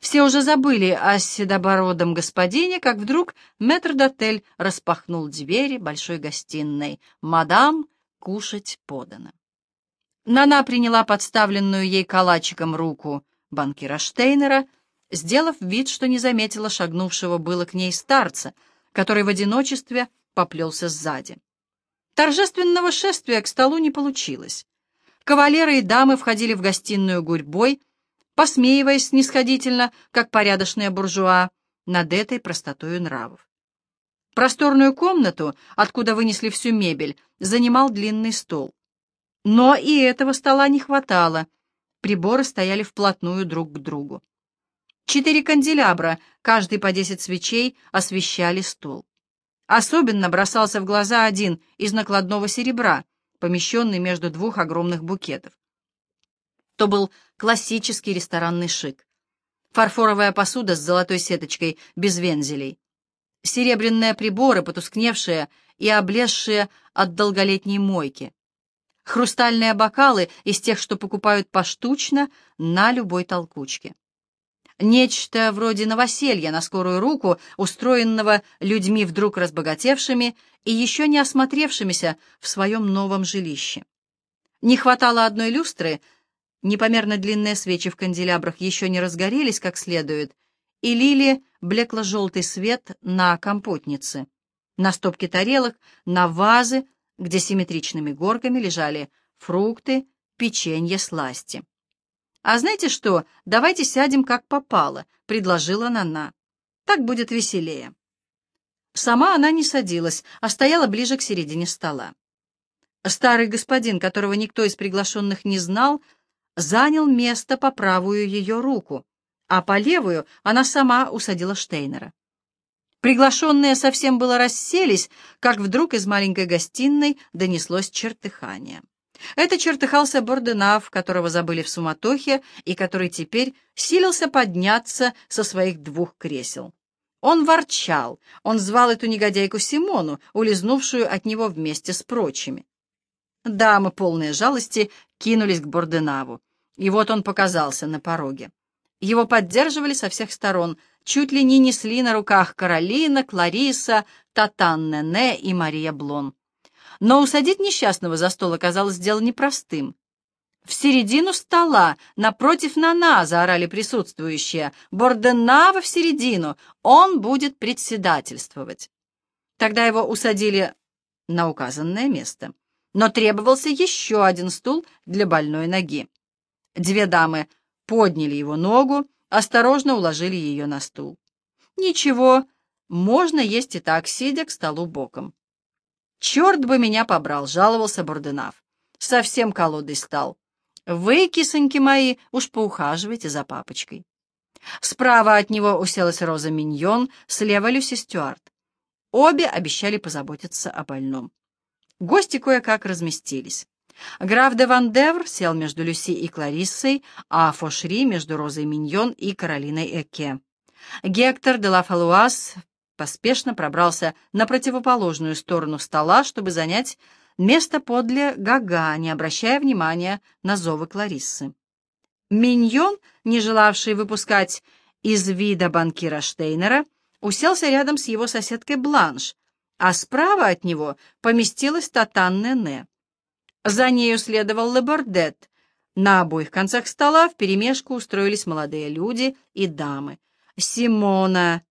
Speaker 1: Все уже забыли о седобородом господине, как вдруг метрдотель распахнул двери большой гостиной. «Мадам, кушать подано». Нана приняла подставленную ей калачиком руку банкира Штейнера, сделав вид, что не заметила шагнувшего было к ней старца, который в одиночестве поплелся сзади. Торжественного шествия к столу не получилось. Кавалеры и дамы входили в гостиную гурьбой, посмеиваясь снисходительно, как порядочные буржуа, над этой простотою нравов. Просторную комнату, откуда вынесли всю мебель, занимал длинный стол. Но и этого стола не хватало. Приборы стояли вплотную друг к другу. Четыре канделябра, каждый по десять свечей, освещали стол. Особенно бросался в глаза один из накладного серебра, помещенный между двух огромных букетов. То был классический ресторанный шик. Фарфоровая посуда с золотой сеточкой, без вензелей. Серебряные приборы, потускневшие и облезшие от долголетней мойки. Хрустальные бокалы из тех, что покупают поштучно на любой толкучке. Нечто вроде новоселья на скорую руку, устроенного людьми вдруг разбогатевшими и еще не осмотревшимися в своем новом жилище. Не хватало одной люстры, непомерно длинные свечи в канделябрах еще не разгорелись как следует, и лили блекло-желтый свет на компотнице, на стопке тарелок, на вазы, где симметричными горками лежали фрукты, печенье, сласти. «А знаете что, давайте сядем как попало», — предложила Нана. «Так будет веселее». Сама она не садилась, а стояла ближе к середине стола. Старый господин, которого никто из приглашенных не знал, занял место по правую ее руку, а по левую она сама усадила Штейнера. Приглашенные совсем было расселись, как вдруг из маленькой гостиной донеслось чертыхание. Это чертыхался Борденав, которого забыли в суматохе и который теперь силился подняться со своих двух кресел. Он ворчал, он звал эту негодяйку Симону, улизнувшую от него вместе с прочими. Дамы, полные жалости, кинулись к Борденаву, и вот он показался на пороге. Его поддерживали со всех сторон, чуть ли не несли на руках Каролина, Клариса, Татан Нене и Мария Блон. Но усадить несчастного за стол оказалось дело непростым. В середину стола, напротив Нана, заорали присутствующие. Борденава в середину, он будет председательствовать. Тогда его усадили на указанное место. Но требовался еще один стул для больной ноги. Две дамы подняли его ногу, осторожно уложили ее на стул. Ничего, можно есть и так, сидя к столу боком. «Черт бы меня побрал», — жаловался Бурденав. «Совсем колодой стал. Вы, кисоньки мои, уж поухаживайте за папочкой». Справа от него уселась Роза Миньон, слева Люси Стюарт. Обе обещали позаботиться о больном. Гости кое-как разместились. Граф де Ван Девр сел между Люси и Клариссой, а Фошри между Розой Миньон и Каролиной Эке. Гектор де ла Фалуаз поспешно пробрался на противоположную сторону стола, чтобы занять место подле Гага, не обращая внимания на зовы Клариссы. Миньон, не желавший выпускать из вида банкира Штейнера, уселся рядом с его соседкой Бланш, а справа от него поместилась Татан Нене. За нею следовал Лебордет. На обоих концах стола вперемешку устроились молодые люди и дамы. Симона,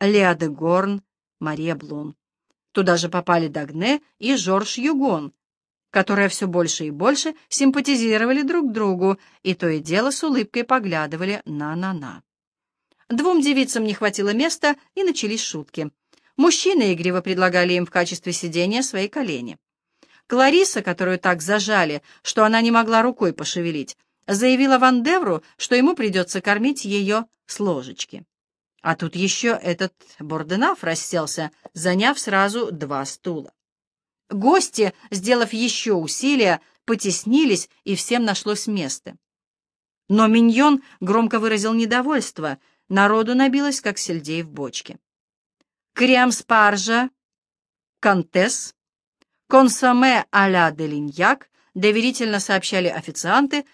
Speaker 1: Леа де Горн, Мария Блум. Туда же попали Дагне и Жорж Югон, которые все больше и больше симпатизировали друг другу и то и дело с улыбкой поглядывали на-на-на. Двум девицам не хватило места, и начались шутки. Мужчины игриво предлагали им в качестве сидения свои колени. Клариса, которую так зажали, что она не могла рукой пошевелить, заявила Ван Девру, что ему придется кормить ее с ложечки. А тут еще этот Борденаф расселся, заняв сразу два стула. Гости, сделав еще усилия, потеснились, и всем нашлось место. Но Миньон громко выразил недовольство, народу набилось, как сельдей в бочке. Крем-спаржа, контес, консоме а-ля делиньяк, доверительно сообщали официанты,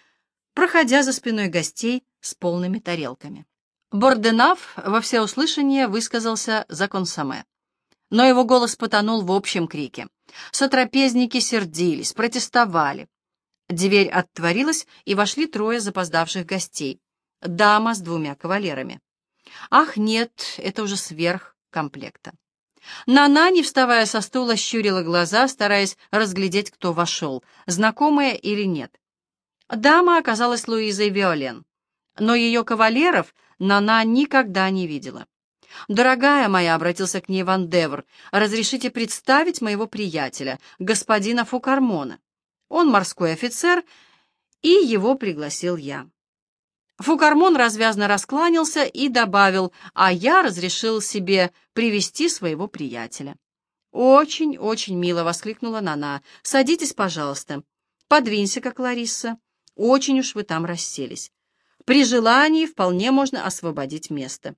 Speaker 1: проходя за спиной гостей с полными тарелками. Борденав во всеуслышание высказался за консоме. Но его голос потонул в общем крике. Сотрапезники сердились, протестовали. Дверь отворилась, и вошли трое запоздавших гостей. Дама с двумя кавалерами. Ах, нет, это уже сверх комплекта. Нана, не вставая со стула, щурила глаза, стараясь разглядеть, кто вошел, знакомая или нет. Дама оказалась Луизой Виолен, но ее кавалеров Нана никогда не видела. «Дорогая моя», — обратился к ней Ван Девр, — «разрешите представить моего приятеля, господина Фукармона. Он морской офицер, и его пригласил я». Фукармон развязно раскланялся и добавил, а я разрешил себе привести своего приятеля. «Очень-очень мило!» — воскликнула Нана. «Садитесь, пожалуйста. Подвинься, как Лариса. Очень уж вы там расселись. При желании вполне можно освободить место».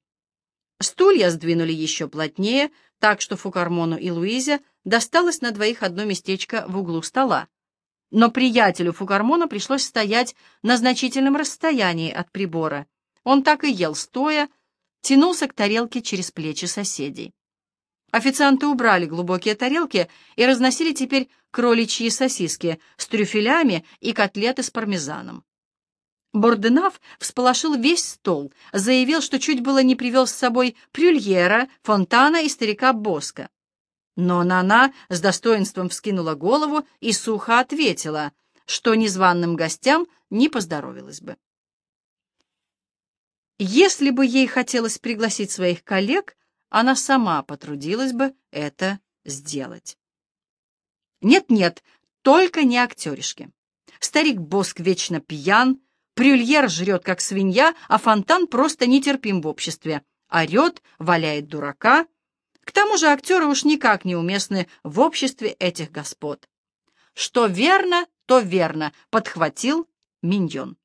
Speaker 1: Стулья сдвинули еще плотнее, так что Фукармону и Луизе досталось на двоих одно местечко в углу стола. Но приятелю Фукармона пришлось стоять на значительном расстоянии от прибора. Он так и ел стоя, тянулся к тарелке через плечи соседей. Официанты убрали глубокие тарелки и разносили теперь кроличьи сосиски с трюфелями и котлеты с пармезаном. Борденав всполошил весь стол, заявил, что чуть было не привел с собой Прюльера, Фонтана и старика Боска. Но Нана с достоинством вскинула голову и сухо ответила, что незваным гостям не поздоровилось бы. Если бы ей хотелось пригласить своих коллег, она сама потрудилась бы это сделать. Нет-нет, только не актеришки. Старик Боск вечно пьян, Прюльер жрет, как свинья, а Фонтан просто нетерпим в обществе. Орет, валяет дурака. К тому же актеры уж никак не уместны в обществе этих господ. Что верно, то верно, подхватил Миньон.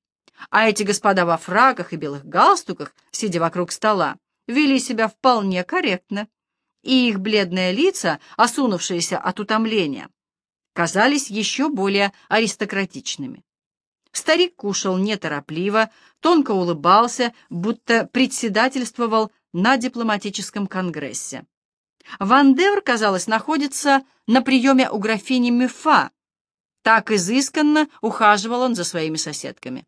Speaker 1: А эти господа во фраках и белых галстуках, сидя вокруг стола, вели себя вполне корректно, и их бледные лица, осунувшиеся от утомления, казались еще более аристократичными. Старик кушал неторопливо, тонко улыбался, будто председательствовал на дипломатическом конгрессе. Ван Девр, казалось, находится на приеме у графини Мюфа. Так изысканно ухаживал он за своими соседками.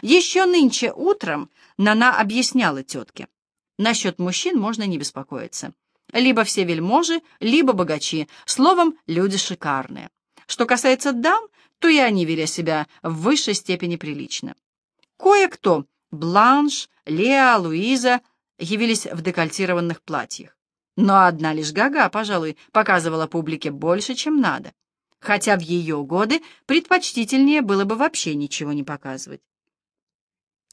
Speaker 1: Еще нынче утром Нана объясняла тетке. Насчет мужчин можно не беспокоиться. Либо все вельможи, либо богачи. Словом, люди шикарные. Что касается дам, то и они вели себя в высшей степени прилично. Кое-кто, Бланш, Леа, Луиза, явились в декольтированных платьях. Но одна лишь Гага, пожалуй, показывала публике больше, чем надо. Хотя в ее годы предпочтительнее было бы вообще ничего не показывать.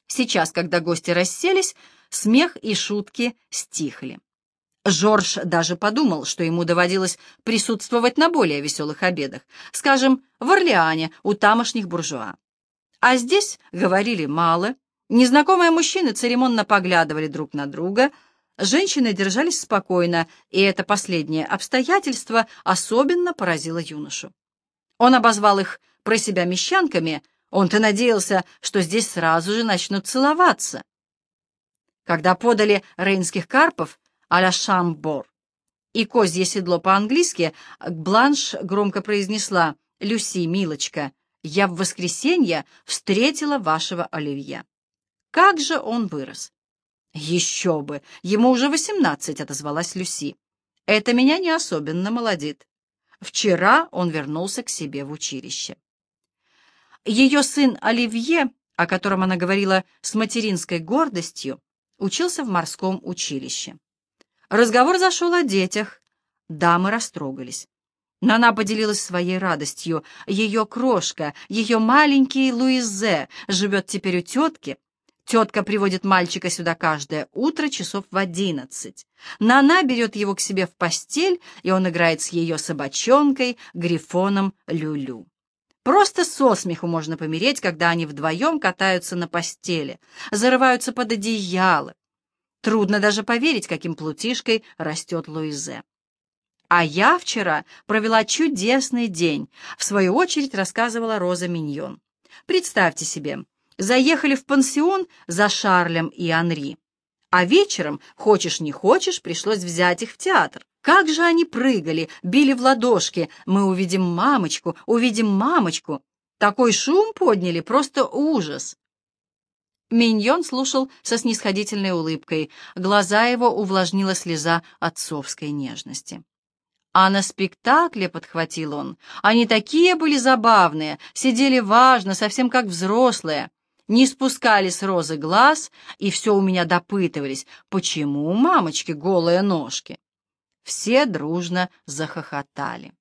Speaker 1: Сейчас, когда гости расселись, смех и шутки стихли. Жорж даже подумал, что ему доводилось присутствовать на более веселых обедах, скажем, в Орлеане у тамошних буржуа. А здесь говорили мало, незнакомые мужчины церемонно поглядывали друг на друга, женщины держались спокойно, и это последнее обстоятельство особенно поразило юношу. Он обозвал их про себя мещанками, он-то надеялся, что здесь сразу же начнут целоваться. Когда подали рейнских карпов, а-ля Шамбор. И козье седло по-английски, Бланш громко произнесла «Люси, милочка, я в воскресенье встретила вашего Оливье». Как же он вырос! Еще бы! Ему уже восемнадцать, отозвалась Люси. Это меня не особенно молодит. Вчера он вернулся к себе в училище. Ее сын Оливье, о котором она говорила с материнской гордостью, учился в морском училище. Разговор зашел о детях. Дамы растрогались. Нана поделилась своей радостью. Ее крошка, ее маленький Луизе живет теперь у тетки. Тетка приводит мальчика сюда каждое утро часов в одиннадцать. Нана берет его к себе в постель, и он играет с ее собачонкой, грифоном Люлю. -лю. Просто со смеху можно помереть, когда они вдвоем катаются на постели, зарываются под одеяло. Трудно даже поверить, каким плутишкой растет Луизе. А я вчера провела чудесный день, в свою очередь рассказывала Роза Миньон. Представьте себе, заехали в пансион за Шарлем и Анри. А вечером, хочешь не хочешь, пришлось взять их в театр. Как же они прыгали, били в ладошки. Мы увидим мамочку, увидим мамочку. Такой шум подняли, просто ужас. Миньон слушал со снисходительной улыбкой. Глаза его увлажнила слеза отцовской нежности. А на спектакле, — подхватил он, — они такие были забавные, сидели важно, совсем как взрослые, не спускали с розы глаз и все у меня допытывались, почему у мамочки голые ножки. Все дружно захохотали.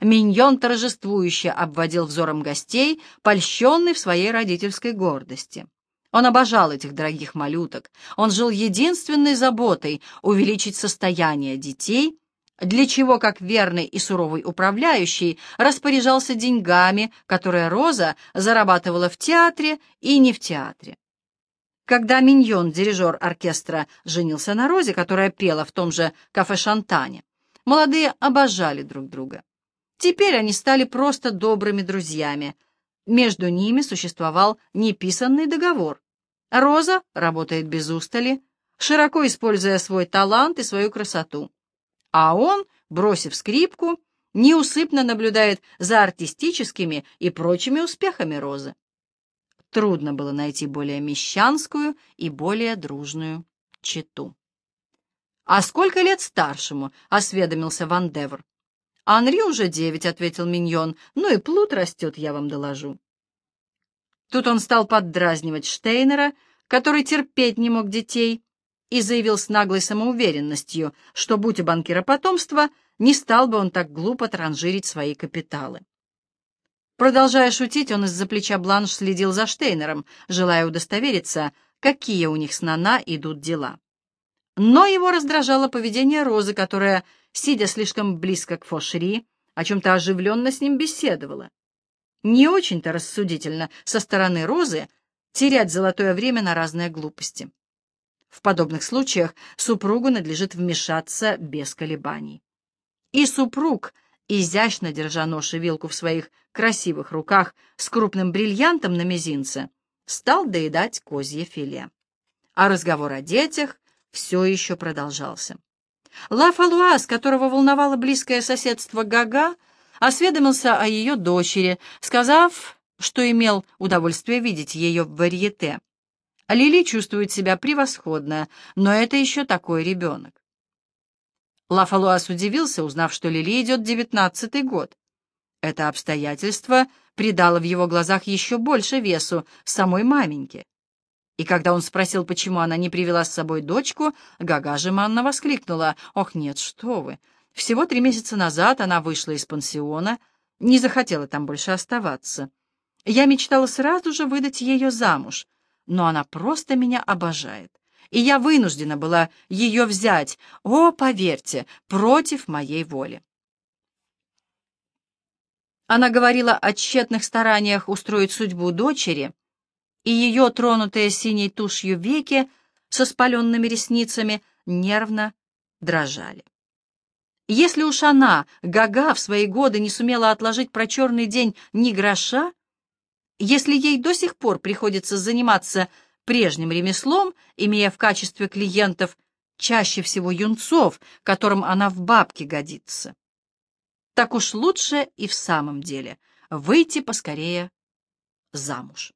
Speaker 1: Миньон торжествующе обводил взором гостей, польщенный в своей родительской гордости. Он обожал этих дорогих малюток. Он жил единственной заботой — увеличить состояние детей — для чего, как верный и суровый управляющий, распоряжался деньгами, которые Роза зарабатывала в театре и не в театре. Когда Миньон, дирижер оркестра, женился на Розе, которая пела в том же кафе «Шантане», молодые обожали друг друга. Теперь они стали просто добрыми друзьями. Между ними существовал неписанный договор. Роза работает без устали, широко используя свой талант и свою красоту а он, бросив скрипку, неусыпно наблюдает за артистическими и прочими успехами Розы. Трудно было найти более мещанскую и более дружную читу. «А сколько лет старшему?» — осведомился Ван Девр. «Анри уже девять», — ответил Миньон. «Ну и плут растет, я вам доложу». Тут он стал поддразнивать Штейнера, который терпеть не мог детей, и заявил с наглой самоуверенностью, что, будь у банкира потомства, не стал бы он так глупо транжирить свои капиталы. Продолжая шутить, он из-за плеча Бланш следил за Штейнером, желая удостовериться, какие у них с Нана идут дела. Но его раздражало поведение Розы, которая, сидя слишком близко к Фошери, о чем-то оживленно с ним беседовала. Не очень-то рассудительно со стороны Розы терять золотое время на разные глупости. В подобных случаях супругу надлежит вмешаться без колебаний. И супруг, изящно держа нож и вилку в своих красивых руках с крупным бриллиантом на мизинце, стал доедать козье филе. А разговор о детях все еще продолжался. Ла Фалуаз, которого волновало близкое соседство Гага, осведомился о ее дочери, сказав, что имел удовольствие видеть ее в варьете. Лили чувствует себя превосходно, но это еще такой ребенок. Лафалуас удивился, узнав, что Лили идет девятнадцатый год. Это обстоятельство придало в его глазах еще больше весу самой маменьке. И когда он спросил, почему она не привела с собой дочку, Гага жеманно воскликнула, «Ох, нет, что вы! Всего три месяца назад она вышла из пансиона, не захотела там больше оставаться. Я мечтала сразу же выдать ее замуж, но она просто меня обожает. И я вынуждена была ее взять, о, поверьте, против моей воли. Она говорила о тщетных стараниях устроить судьбу дочери, и ее тронутые синей тушью веки со спаленными ресницами нервно дрожали. Если уж она, Гага, в свои годы не сумела отложить про черный день ни гроша, если ей до сих пор приходится заниматься прежним ремеслом, имея в качестве клиентов чаще всего юнцов, которым она в бабке годится, так уж лучше и в самом деле выйти поскорее замуж.